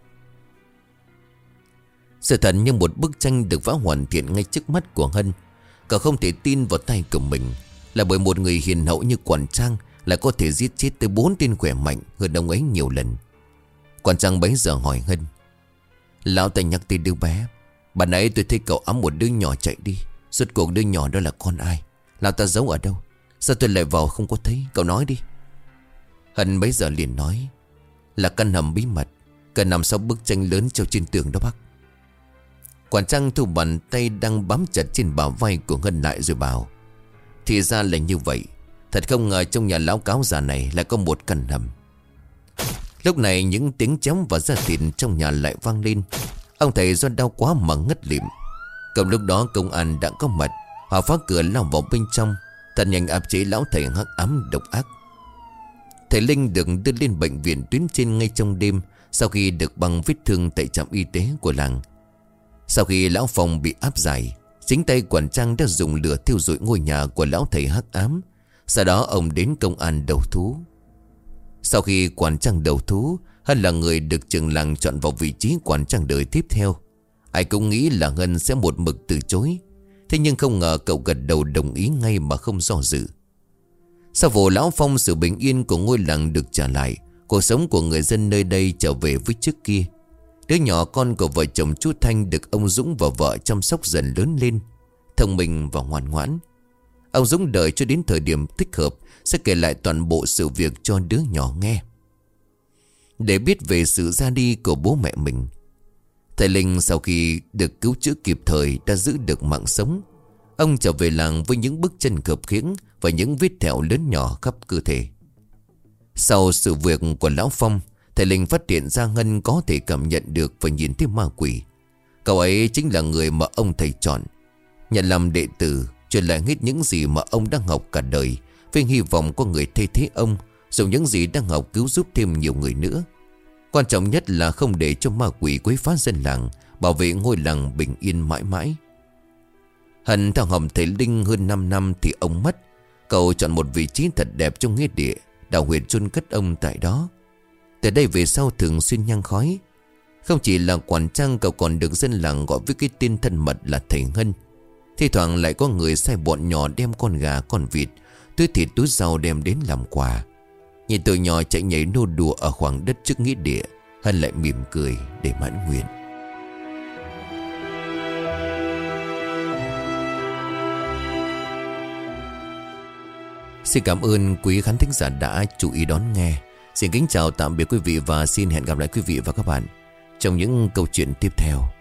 Sự thật như một bức tranh được vẽ hoàn thiện ngay trước mắt của Hân, Cậu không thể tin vào tay của mình. Là bởi một người hiền hậu như Quản Trang Lại có thể giết chết tới bốn tên khỏe mạnh hơn ông ấy nhiều lần. Quản Trang bấy giờ hỏi Hân, Lão ta nhắc tên đứa bé, bạn ấy tôi thấy cậu ấm một đứa nhỏ chạy đi, Suốt cuộc đứa nhỏ đó là con ai? Lão ta giấu ở đâu? Sao tôi lại vào không có thấy? Cậu nói đi. Hân bấy giờ liền nói, Là căn hầm bí mật, Cần nằm sau bức tranh lớn treo trên tường đó bác. Quản trang thu bàn tay đang bám chặt trên bả vai của Hân lại rồi bảo, Thì ra là như vậy. Thật không ngờ trong nhà lão cáo già này lại có một căn hầm. Lúc này những tiếng chém và da thịt trong nhà lại vang lên. Ông thầy do đau quá mà ngất lịm. Cầm lúc đó công an đã có mặt Họ phá cửa lao vào bên trong. Thật nhanh áp chế lão thầy hắc ám độc ác. Thầy Linh được đưa lên bệnh viện tuyến trên ngay trong đêm, Sau khi được bằng vết thương tại trạm y tế của làng. Sau khi lão phòng bị áp giải, Chính tay quản trang đã dùng lửa thiêu rụi ngôi nhà của lão thầy hắc ám. Sau đó ông đến công an đầu thú. Sau khi quản trang đầu thú Hân là người được trường làng chọn vào vị trí quản trang đời tiếp theo. Ai cũng nghĩ là Hân sẽ một mực từ chối. Thế nhưng không ngờ cậu gật đầu đồng ý ngay mà không do dự. Sau vụ Lão Phong sự bình yên của ngôi làng được trả lại, Cuộc sống của người dân nơi đây trở về với trước kia. Đứa nhỏ con của vợ chồng chú Thanh được ông Dũng và vợ chăm sóc dần lớn lên, Thông minh và ngoan ngoãn. Ông Dũng đợi cho đến thời điểm thích hợp, Sẽ kể lại toàn bộ sự việc cho đứa nhỏ nghe. Để biết về sự ra đi của bố mẹ mình Thầy Linh sau khi được cứu chữa kịp thời đã giữ được mạng sống. Ông trở về làng với những bước chân khập khiễng Và những vết thẹo lớn nhỏ khắp cơ thể. Sau sự việc của Lão Phong, Thầy Linh phát hiện ra Ngân có thể cảm nhận được Và nhìn thấy ma quỷ. Cậu ấy chính là người mà ông thầy chọn. Nhận làm đệ tử, Truyền lại hết những gì mà ông đang học cả đời, Với hy vọng có người thay thế ông, Dùng những gì đang học cứu giúp thêm nhiều người nữa. Quan trọng nhất là không để cho ma quỷ quấy phá dân làng, Bảo vệ ngôi làng bình yên mãi mãi. Hận theo hầm thầy Linh hơn 5 năm thì ông mất. Cậu chọn một vị trí thật đẹp trong nghĩa địa, Đào huyệt chôn cất ông tại đó. Từ đây về sau thường xuyên nhang khói. Không chỉ là quản trang, cậu còn được dân làng gọi với cái tên thân mật là thầy hân. Thì thoảng lại có người sai bọn nhỏ đem con gà, con vịt, Túi thịt, túi rau đem đến làm quà. Nhìn tụi nhỏ chạy nhảy nô đùa ở khoảng đất trước nghĩa địa Hân lại mỉm cười để mãn nguyện Xin cảm ơn quý khán thính giả đã chú ý đón nghe. Xin kính chào, tạm biệt quý vị và xin hẹn gặp lại quý vị và các bạn trong những câu chuyện tiếp theo.